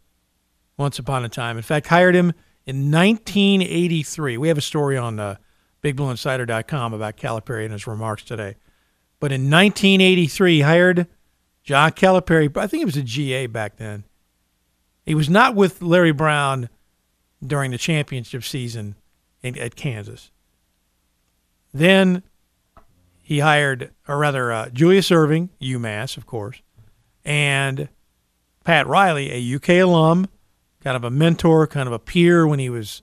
C: once upon a time. In fact, hired him in 1983. We have a story on uh, BigBlueInsider.com about Calipari and his remarks today. But in 1983, hired John Calipari. I think he was a GA back then. He was not with Larry Brown during the championship season in, at Kansas. Then he hired, or rather, uh, Julius Erving, UMass, of course, and Pat Riley, a UK alum, kind of a mentor, kind of a peer when he was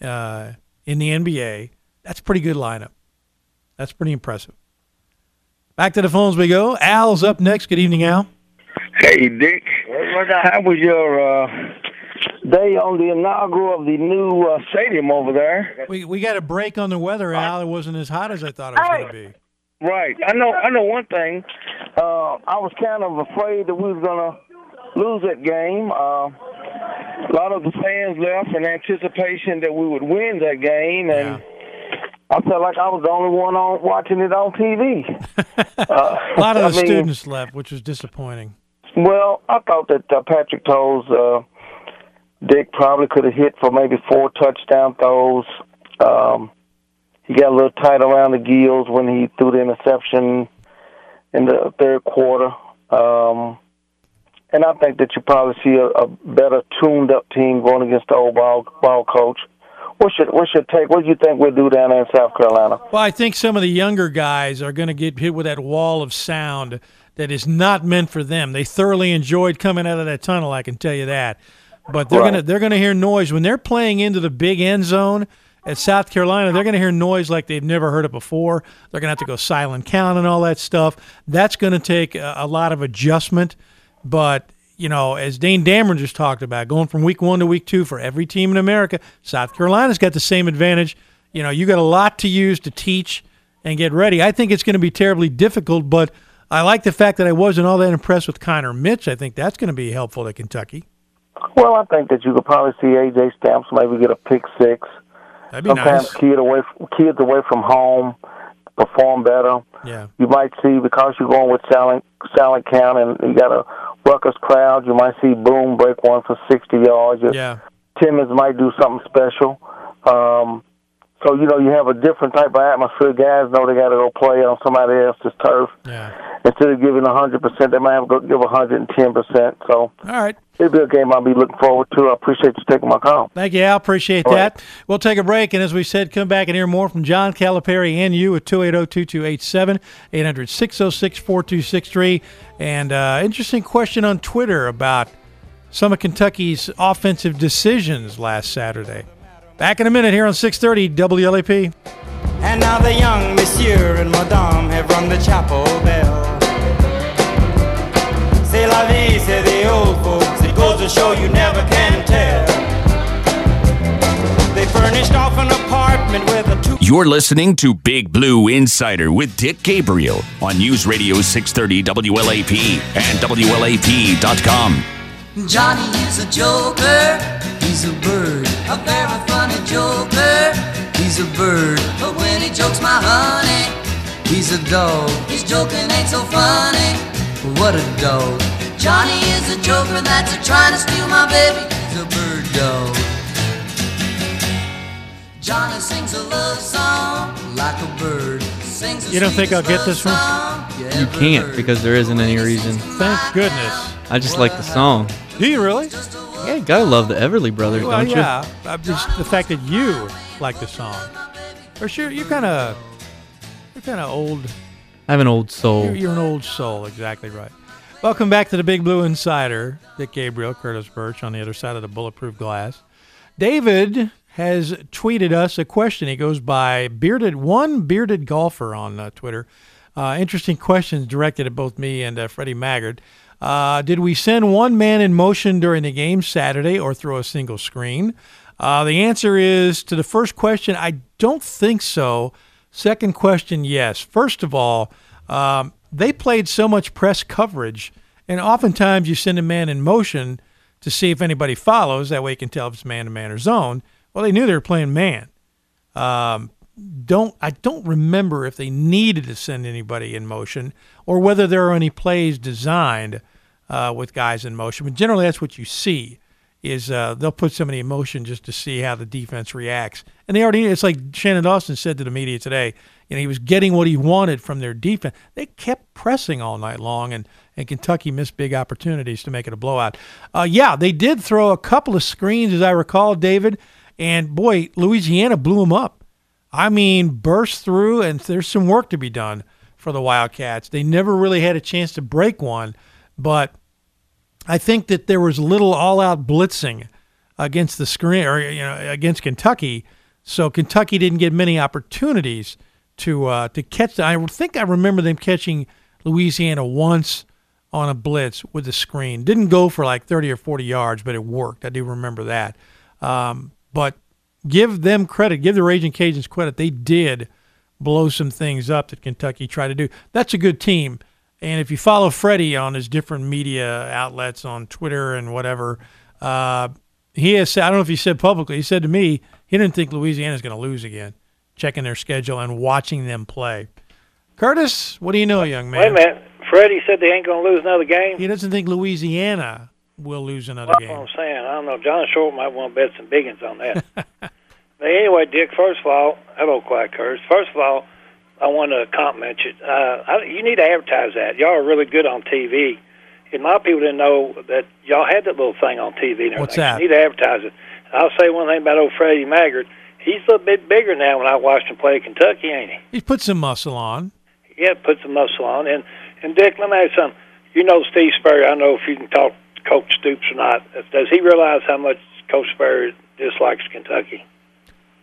C: uh, in the NBA. That's a pretty good lineup. That's pretty impressive. Back to the phones we go. Al's up next. Good evening, Al.
I: Hey, Dick. How was your uh, day on the inaugural of the new uh, stadium over there?
C: We we got a break on the weather, Al. It wasn't as hot as I thought it was going to be.
I: Right. I know. I know one thing. Uh, I was kind of afraid that we was gonna lose that game. Uh, a lot of the fans left in anticipation that we would win that game, and I felt like I was the only one on watching it on TV. <laughs> uh,
C: A lot of
I: I
C: the
I: mean,
C: students left, which was disappointing.
I: Well, I thought that uh, Patrick Towles, uh, Dick probably could have hit for maybe four touchdown throws. Um, he got a little tight around the gills when he threw the interception in the third quarter. Um, and I think that you probably see a, a better tuned up team going against the old ball ball coach. What's your what's your take? What do you think we'll do down there in South Carolina?
C: Well, I think some of the younger guys are going to get hit with that wall of sound that is not meant for them. They thoroughly enjoyed coming out of that tunnel, I can tell you that. But they're
I: Right.
C: gonna they're gonna hear noise when they're playing into the big end zone at South Carolina. They're gonna hear noise like they've never heard it before. They're gonna have to go silent count and all that stuff. That's gonna take a, a lot of adjustment. But you know, as Dane Dameron just talked about, going from week one to week two for every team in America, South Carolina's got the same advantage. You know, you got a lot to use to teach and get ready. I think it's going to be terribly difficult, but I like the fact that I wasn't all that impressed with Connor Mitch. I think that's going to be helpful to Kentucky.
I: Well, I think that you could probably see AJ Stamps maybe get a pick six.
C: That'd be
I: Sometimes
C: nice.
I: kid away kids away from home perform better.
C: Yeah.
I: You might see because you're going with silent silent count and you got a ruckus crowd. You might see Boom break one for sixty yards. Your
C: Yeah.
I: Timmons might do something special. Um, so you know you have a different type of atmosphere. Guys know they got to go play on somebody else's turf.
C: Yeah.
I: Instead of giving a hundred percent, they might have to give a hundred and ten percent. So
C: All right.
I: it'll be a game I'll be looking forward to. I appreciate you taking my call.
C: Thank you, I Appreciate
I: All
C: that. We'll take a break, and as we said, come back and hear more from John Calipari and you at 280-2287, 800-606-4263. And uh, interesting question on Twitter about some of Kentucky's offensive decisions last Saturday. Back in a minute here on 6:30 WLAP.
F: And now the young Monsieur and Madame have rung the chapel bell. C'est la vie, say the old folks. It goes to show you never can tell. They furnished off an apartment with a two.
A: You're listening to Big Blue Insider with Dick Gabriel on News Radio 630 WLAP and WLAP.com.
J: Johnny is a joker. He's a bird, a verified funny joker. He's a bird, but when he jokes my honey, he's a dog. His joking ain't so funny. What a dog. Johnny is a joker that's a trying to steal my baby. He's a bird dog. Johnny sings a love song like a bird. Sings a
C: You don't think I'll get this one?
D: You can't because there isn't any reason.
C: Thank goodness.
D: I just like the song.
C: Do you really?
D: Yeah, you gotta love the Everly Brothers,
C: Well,
D: don't
C: you? yeah. Just the fact that you like the song. Or sure, you're kind of, you're kind of old.
D: I have an old soul.
C: You're, you're an old soul. Exactly right. Welcome back to the Big Blue Insider. Dick Gabriel, Curtis Birch on the other side of the bulletproof glass. David has tweeted us a question. He goes by bearded one bearded golfer on uh, Twitter. Uh, interesting questions directed at both me and uh, Freddie Maggard. Uh, did we send one man in motion during the game Saturday or throw a single screen? Uh, the answer is to the first question, I don't think so. Second question, yes. First of all, um, they played so much press coverage, and oftentimes you send a man in motion to see if anybody follows. That way you can tell if it's man to man or zone. Well, they knew they were playing man. Um, don't I don't remember if they needed to send anybody in motion or whether there are any plays designed uh, with guys in motion. But generally, that's what you see is uh, they'll put somebody in motion just to see how the defense reacts. And they already it's like Shannon Dawson said to the media today. You know, he was getting what he wanted from their defense. They kept pressing all night long, and, and Kentucky missed big opportunities to make it a blowout. Uh, yeah, they did throw a couple of screens, as I recall, David. And boy, Louisiana blew them up. I mean, burst through, and there's some work to be done for the Wildcats. They never really had a chance to break one, but I think that there was little all-out blitzing against the screen or you know against Kentucky, so Kentucky didn't get many opportunities to uh, to catch. I think I remember them catching Louisiana once on a blitz with the screen. Didn't go for like 30 or 40 yards, but it worked. I do remember that. Um, but give them credit. Give the Raging Cajuns credit. They did blow some things up that Kentucky tried to do. That's a good team. And if you follow Freddie on his different media outlets on Twitter and whatever, uh, he has said, I don't know if he said publicly, he said to me he didn't think Louisiana's going to lose again, checking their schedule and watching them play. Curtis, what do you know, young man?
K: Wait a minute. Freddie said they ain't going to lose another game.
C: He doesn't think Louisiana will lose another
K: That's
C: game.
K: what I'm saying. I don't know. John Short might want to bet some biggins on that. <laughs> but anyway, Dick, first of all, hello, Quiet Curtis. First of all, I want to compliment you. Uh, I, you need to advertise that. Y'all are really good on TV. And a lot of people didn't know that y'all had that little thing on TV. And.
C: What's that?
K: You need to advertise it. I'll say one thing about old Freddie Maggard. He's a bit bigger now when I watched him play Kentucky, ain't he?
C: He's put some muscle on.
K: Yeah, put some muscle on. And and Dick, let me ask you something. You know Steve Spurrier. I know if you can talk Coach Stoops or not. Does he realize how much Coach Spurrier dislikes Kentucky?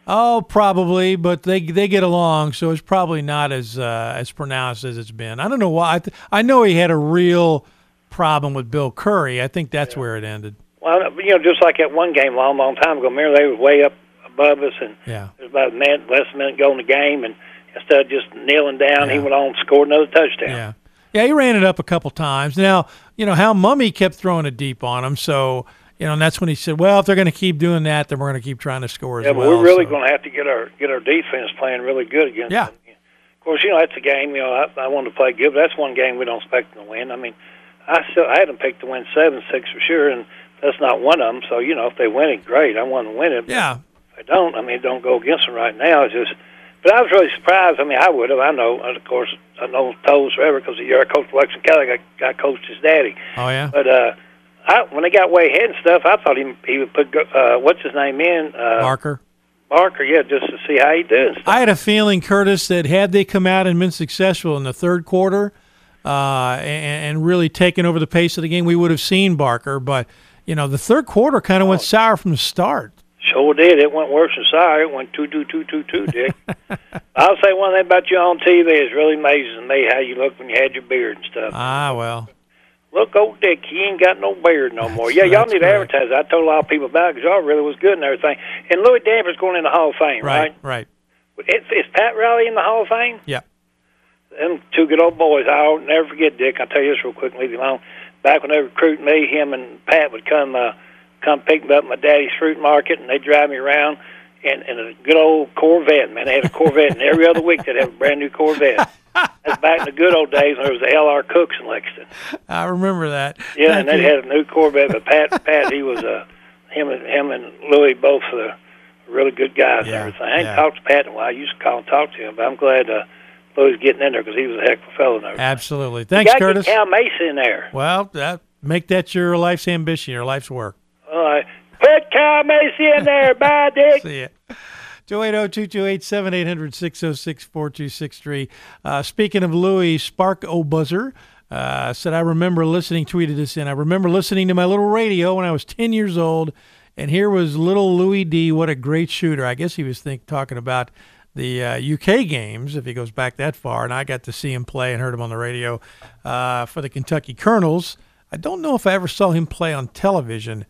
C: Oh, probably, but they they get along, so it's probably not as uh, as pronounced as it's been. I don't know why. I, th- I know he had a real problem with Bill Curry. I think that's where it ended.
K: Well, you know, just like that one game a long, long time ago. Remember, they were way up above us, and
C: Yeah.
K: there was about a minute, less than a minute to go in the game, and instead of just kneeling down, he went on and scored another touchdown.
C: Yeah. Yeah, he ran it up a couple times. Now, you know, how Mummy kept throwing it deep on him, so you know, and that's when he said, "Well, if they're going to keep doing that, then we're going to keep trying to score as
K: Yeah, but
C: well."
K: we're really
C: so-
K: going to have to get our get our defense playing really good against.
C: Yeah.
K: them. Of course, you know that's a game. You know, I, I want to play good. But that's one game we don't expect them to win. I mean, I still I had them picked to win seven six for sure, and that's not one of them. So you know, if they win it, great. I want to win it. But
C: Yeah.
K: If they don't, I mean, don't go against them right now. It's just. But I was really surprised. I mean, I would have. I know, and of course, I know Towles forever because a year I coached Lexington Kelly. I, I coached his daddy.
C: Oh yeah.
K: But uh, I, when they got way ahead and stuff, I thought he he would put uh, what's his name in uh,
C: Barker.
K: Barker, yeah, just to see how he does.
C: I had a feeling, Curtis, that had they come out and been successful in the third quarter uh, and, and really taken over the pace of the game, we would have seen Barker. But you know, the third quarter kind of went sour from the start.
K: Sure did. It went worse than sorry. It went two, two, two, two, two, Dick. <laughs> I'll say one thing about you on TV is really amazing to me how you look when you had your beard and stuff.
C: Ah, well,
K: Look, old Dick, he ain't got no beard no more. Yeah, y'all need to advertise. I told a lot of people about it because y'all really was good and everything. And Louis Dampier going in the Hall of Fame, right?
C: right, right.
K: Is, is Pat Riley in the Hall of Fame?
C: Yeah.
K: Them two good old boys. I'll never forget, Dick. I'll tell you this real quick and leave you alone. Back when they recruited me, him and Pat would come uh, come pick me up at my daddy's fruit market, and they'd drive me around in, in a good old Corvette. Man, they had a Corvette, and every other week they'd have a brand new Corvette. That's back in the good old days when there was the L.R. Cooks in Lexington.
C: I remember that.
K: Yeah, and they had a new Corvette. But Pat, Pat, he was uh, him and him and Louis both uh, really good guys and everything. I ain't
C: yeah.
K: talked to Pat in a while. I used to call and talk to him, but I'm glad uh, Louis getting in there because he was a heck of a fellow. And everything.
C: Absolutely.
K: You
C: Thanks,
K: gotta
C: Curtis.
K: Get Kyle Macy in there.
C: Well, that, make that your life's ambition, your life's work.
K: All right, put Kyle Macy in there. <laughs> Bye, Dick.
C: See ya. 280-228-7800-606-4263. Uh, speaking of Louis, Spark O'Buzzer uh, said, I remember listening, tweeted this in, I remember listening to my little radio when I was 10 years old, and here was little Louis D. What a great shooter. I guess he was think, talking about the uh, UK games, if he goes back that far, and I got to see him play and heard him on the radio uh, for the Kentucky Colonels. I don't know if I ever saw him play on television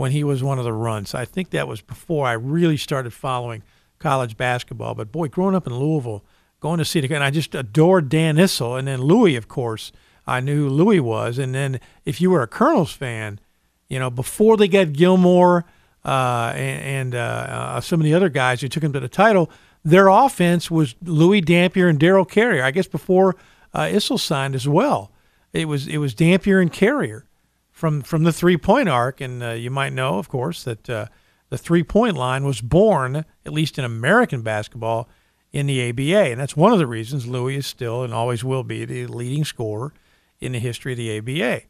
C: when he was one of the Runts. I think that was before I really started following college basketball. But boy, growing up in Louisville, going to see the and I just adored Dan Issel, and then Louis, of course. I knew who Louis was, and then if you were a Colonels fan, you know before they got Gilmore uh, and, and uh, uh, some of the other guys who took him to the title, their offense was Louis Dampier and Darel Carrier. I guess before uh, Issel signed as well, it was it was Dampier and Carrier from from the three point arc, and uh, you might know, of course, that uh, the three point line was born, at least in American basketball, in the ABA, and that's one of the reasons Louis is still and always will be the leading scorer in the history of the ABA,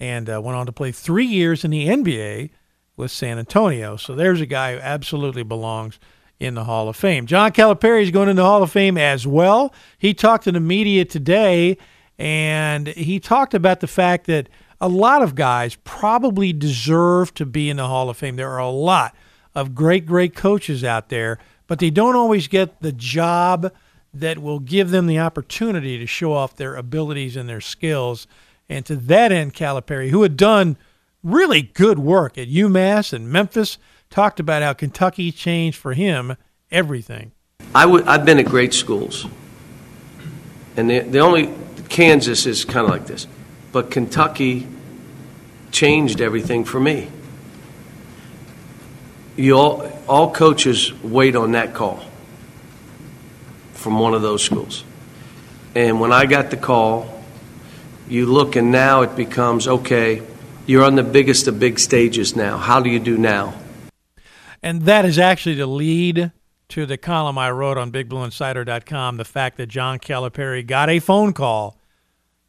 C: and uh, went on to play three years in the NBA with San Antonio. So there's a guy who absolutely belongs in the Hall of Fame. John Calipari is going in the Hall of Fame as well. He talked to the media today, and he talked about the fact that a lot of guys probably deserve to be in the Hall of Fame. There are a lot of great, great coaches out there, but they don't always get the job that will give them the opportunity to show off their abilities and their skills. And to that end, Calipari, who had done really good work at UMass and Memphis, talked about how Kentucky changed for him everything.
B: I I've been at great schools. And the, the only, Kansas is kind of like this. But Kentucky changed everything for me. You all, all coaches wait on that call from one of those schools. And when I got the call, you look and now it becomes okay, you're on the biggest of big stages now. How do you do now?
C: And that is actually the lead to the column I wrote on BigBlueInsider.com. The fact that John Calipari got a phone call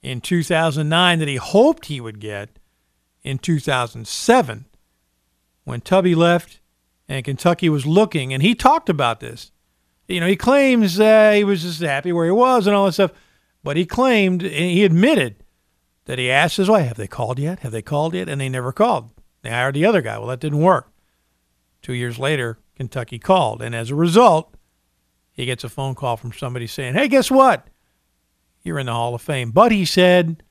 C: in 2009 that he hoped he would get in 2007 when Tubby left and Kentucky was looking. And he talked about this. You know, he claims uh, he was just happy where he was and all that stuff. But he claimed, and he admitted that he asked his wife, Have they called yet? Have they called yet? And they never called. They hired the other guy. Well, that didn't work. Two years later, Kentucky called. And as a result, he gets a phone call from somebody saying, Hey, guess what? You're in the Hall of Fame. But he said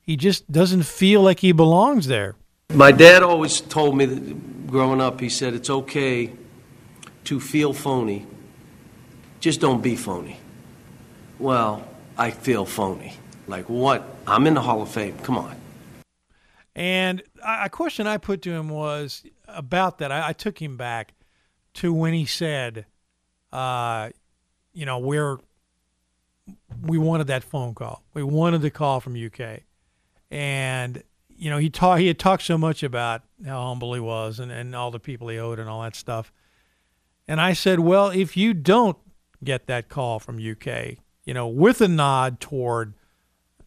C: he just doesn't feel like he belongs there.
B: My dad always told me that growing up, he said, it's okay to feel phony, just don't be phony. Well, I feel phony. Like, what? I'm in the Hall of Fame. Come on.
C: And a a question I put to him was about that. I, I took him back to when he said, uh, you know, we're we wanted that phone call. We wanted the call from UK, and you know, he taught he had talked so much about how humble he was and, and all the people he owed and all that stuff. And I said, well, if you don't get that call from UK, you know, with a nod toward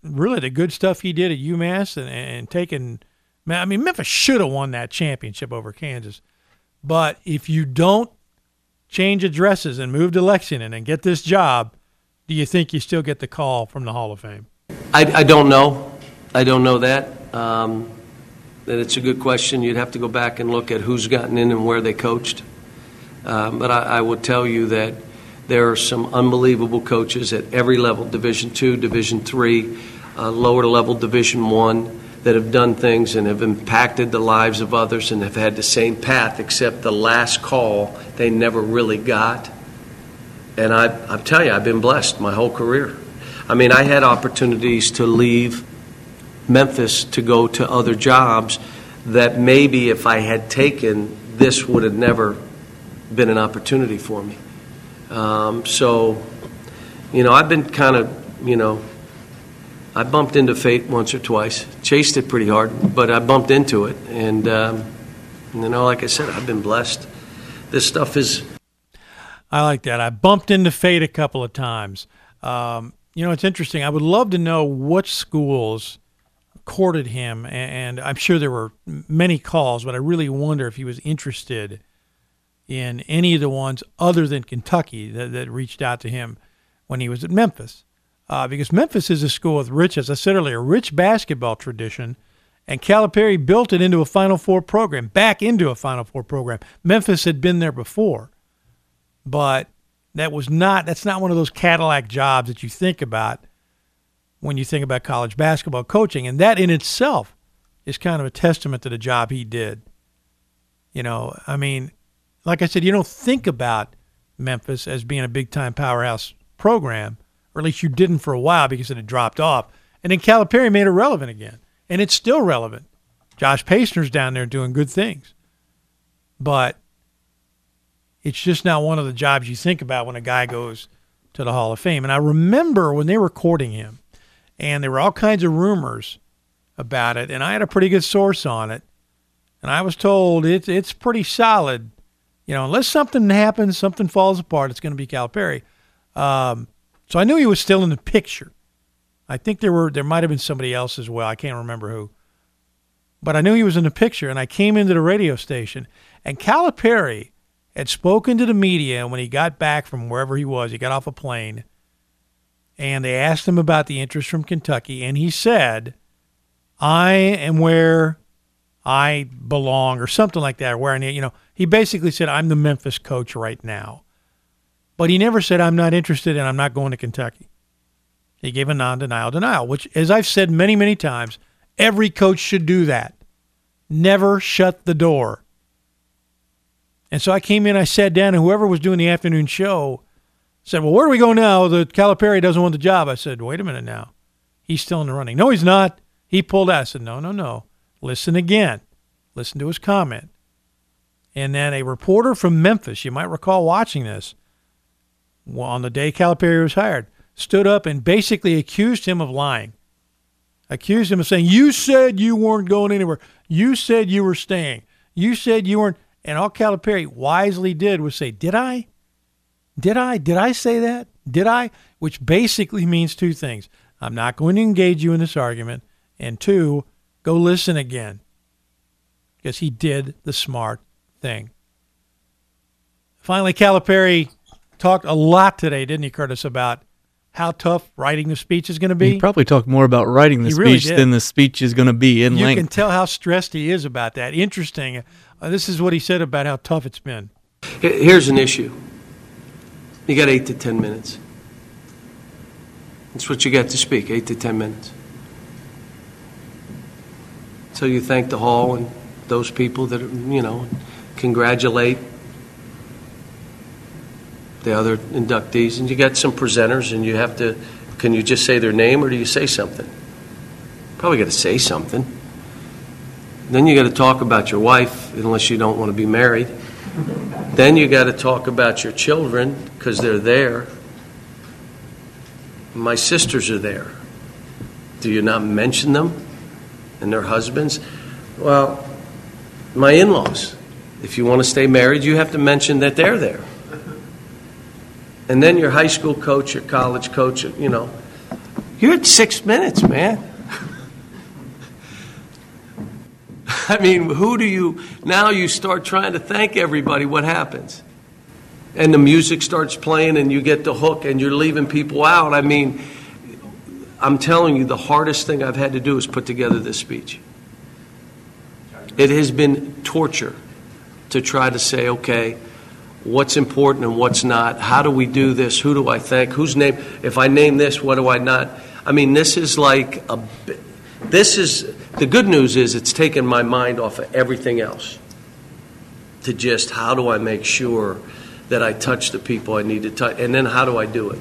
C: really the good stuff he did at UMass and, and taking, I mean, Memphis should have won that championship over Kansas. But if you don't change addresses and move to Lexington and get this job, do you think you still get the call from the Hall of Fame?
B: I, I don't know. I don't know that. Um, that it's a good question. You'd have to go back and look at who's gotten in and where they coached. Um, but I, I would tell you that there are some unbelievable coaches at every level Division two, Division three, uh, lower level Division one that have done things and have impacted the lives of others and have had the same path, except the last call they never really got. And I, I'm telling you, I've been blessed my whole career. I mean, I had opportunities to leave Memphis to go to other jobs that maybe if I had taken, this would have never been an opportunity for me. Um, so, you know, I've been kind of, you know, I bumped into fate once or twice, chased it pretty hard, but I bumped into it. And, um, you know, like I said, I've been blessed. This stuff is
C: I like that. I bumped into fate a couple of times. Um, you know, it's interesting. I would love to know what schools courted him, and, and I'm sure there were many calls, but I really wonder if he was interested in any of the ones other than Kentucky that, that reached out to him when he was at Memphis. Uh, because Memphis is a school with rich, as I said earlier, rich basketball tradition, and Calipari built it into a Final Four program, back into a Final Four program. Memphis had been there before but that was not that's not one of those Cadillac jobs that you think about when you think about college basketball coaching and that in itself is kind of a testament to the job he did. You know, I mean, like I said, you don't think about Memphis as being a big time powerhouse program, or at least you didn't for a while because it had dropped off. And then Calipari made it relevant again, and it's still relevant. Josh Pastner's down there doing good things, but it's just not one of the jobs you think about when a guy goes to the Hall of Fame. And I remember when they were courting him, and there were all kinds of rumors about it, and I had a pretty good source on it, and I was told it's it's pretty solid. You know, unless something happens, something falls apart, it's going to be Calipari. Um, so I knew he was still in the picture. I think there were there might have been somebody else as well. I can't remember who, but I knew he was in the picture. And I came into the radio station, and Calipari had spoken to the media when he got back from wherever he was. He got off a plane, and they asked him about the interest from Kentucky, and he said, "I am where I belong," or something like that. Where I you know, he basically said, "I'm the Memphis coach right now," but he never said, "I'm not interested and I'm not going to Kentucky." He gave a non-denial denial, which, as I've said many, many times, every coach should do that. Never shut the door and so I came in, I sat down, and whoever was doing the afternoon show said, Well, where do we go now? The Calipari doesn't want the job. I said, Wait a minute now. He's still in the running. No, he's not. He pulled out. I said, No, no, no. Listen again. Listen to his comment. And then a reporter from Memphis, you might recall watching this, on the day Calipari was hired, stood up and basically accused him of lying. Accused him of saying, You said you weren't going anywhere. You said you were staying. You said you weren't. And all Calipari wisely did was say, Did I? Did I? Did I say that? Did I? Which basically means two things. I'm not going to engage you in this argument. And two, go listen again. Because he did the smart thing. Finally, Calipari talked a lot today, didn't he, Curtis, about how tough writing the speech is going to be?
D: He probably talked more about writing the
C: He
D: speech
C: did.
D: than the speech is going to be in
C: you
D: length.
C: You can tell how stressed he is about that. Interesting. Uh, this is what he said about how tough it's been.
B: Here's an issue. You got eight to 10 minutes. That's what you got to speak, eight to 10 minutes. So you thank the hall and those people that, you know, congratulate the other inductees, and you got some presenters, and you have to, can you just say their name, or do you say something? Probably got to say something. Then you got to talk about your wife, unless you don't want to be married. Then you got to talk about your children because they're there. My sisters are there. Do you not mention them and their husbands? Well, my in laws. If you want to stay married, you have to mention that they're there. And then your high school coach, your college coach, you know. You're at six minutes, man. <laughs> I mean, who do you now you start trying to thank everybody? What happens? And the music starts playing, and you get the hook, and you're leaving people out. I mean, I'm telling you, the hardest thing I've had to do is put together this speech. It has been torture to try to say, okay, what's important and what's not. How do we do this? Who do I thank? Whose name? If I name this, what do I not? I mean, this is like a. This is the good news is it's taken my mind off of everything else. To just how do I make sure that I touch the people I need to touch. And then how do I do it?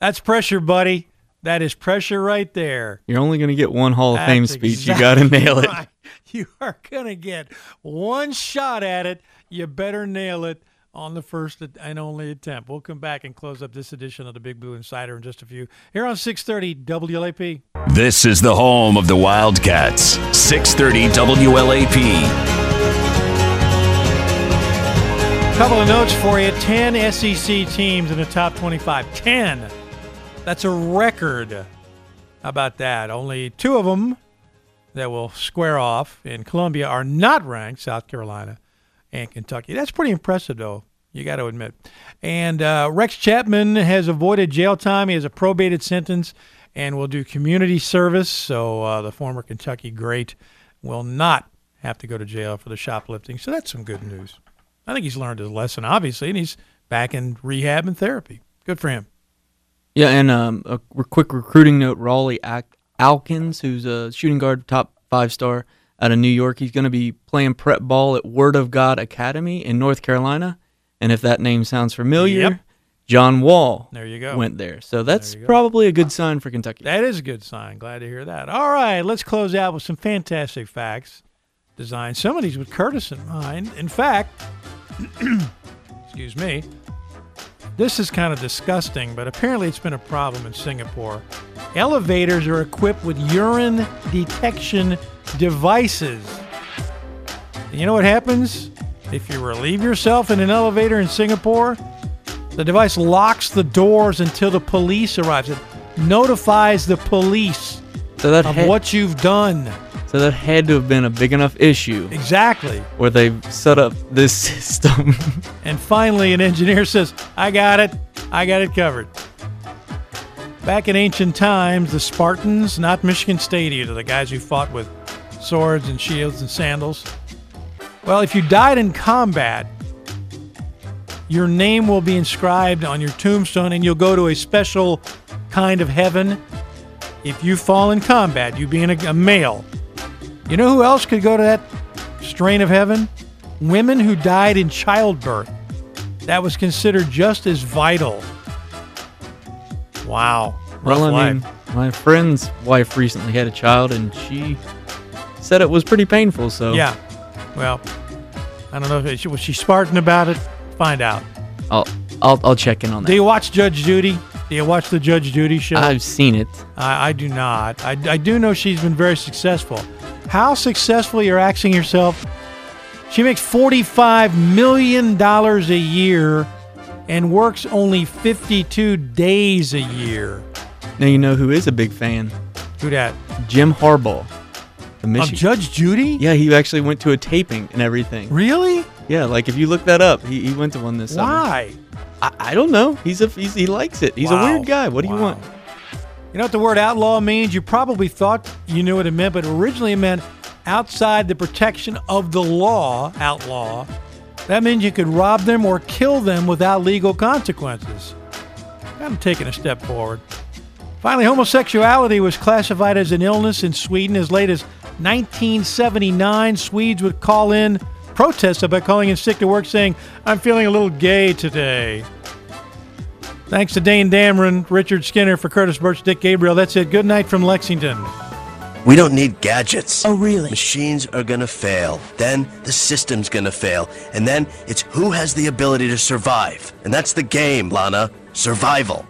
C: That's pressure, buddy. That is pressure right there.
D: You're only going to get one Hall of
C: That's
D: Fame speech.
C: exactly
D: you got to nail it.
C: right. <laughs> You are going to get one shot at it. You better nail it on the first and only attempt. We'll come back and close up this edition of the Big Blue Insider in just a few. Here on 630 WLAP.
A: This is the home of the Wildcats. 630 WLAP.
C: Couple of notes for you 10 SEC teams in the top 25. 10. That's a record. How about that? Only two of them that will square off in Columbia are not ranked South Carolina and Kentucky. That's pretty impressive, though. You got to admit. And uh, Rex Chapman has avoided jail time. He has a probated sentence and will do community service. So uh, the former Kentucky great will not have to go to jail for the shoplifting. So that's some good news. I think he's learned his lesson, obviously, and he's back in rehab and therapy. Good for him.
D: Yeah, and um, a quick recruiting note: Rawle Alkins, who's a shooting guard, top five star out of New York. He's going to be playing prep ball at Word of God Academy in North Carolina. And if that name sounds familiar,
C: Yep.
D: John Wall
C: There you go.
D: went there. So that's probably a good sign for Kentucky.
C: That is a good sign. Glad to hear that. All right, let's close out with some fantastic facts. Designed some of these with Curtis in mind. In fact, <clears throat> excuse me, this is kind of disgusting, but apparently it's been a problem in Singapore. Elevators are equipped with urine detection devices. And you know what happens? If you relieve yourself in an elevator in Singapore, the device locks the doors until the police arrives. It notifies the police
D: So that
C: of
D: had,
C: what you've done.
D: so that had to have been a big enough issue
C: Exactly.
D: where they set up this <laughs> system.
C: And finally, an engineer says, I got it. I got it covered. Back in ancient times, the Spartans, not Michigan State either, the guys who fought with swords and shields and sandals. Well, if you died in combat, your name will be inscribed on your tombstone and you'll go to a special kind of heaven. If you fall in combat, you being a, a male. You know who else could go to that strain of heaven? Women who died in childbirth. That was considered just as vital. Wow.
D: well,
C: Rough
D: I mean,
C: life.
D: my friend's wife recently had a child, and she said it was pretty painful. So
C: Yeah. Well, I don't know if it, was she Spartan about it. Find out.
D: I'll I'll, I'll check in on that.
C: Do you watch Judge Judy? Do you watch the Judge Judy show?
D: I've seen it.
C: I, I do not. I, I do know she's been very successful. How successful you're asking yourself? She makes $45 million a year and works only 52 days a year.
D: Now you know who is a big fan?
C: Who that?
D: Jim Harbaugh.
C: Of Judge Judy?
D: Yeah, he actually went to a taping and everything.
C: Really?
D: Yeah, like if you look that up, he, he went to one this summer.
C: Why?
D: I, I don't know. He's a he's, he likes it. He's
C: Wow.
D: a weird guy. What do you want?
C: You know what the word outlaw means? You probably thought you knew what it meant, but originally it meant outside the protection of the law, outlaw. That means you could rob them or kill them without legal consequences. I'm taking a step forward. Finally, homosexuality was classified as an illness in Sweden as late as 1979. Swedes would call in protests about calling in sick to work saying, I'm feeling a little gay today. Thanks to Dane Dameron, Richard Skinner, for Curtis Birch, Dick Gabriel. That's it. Good night from Lexington.
L: We don't need gadgets.
M: Oh, really?
L: Machines are gonna fail. Then the system's gonna fail. And then it's who has the ability to survive. And that's the game, Lana. Survival.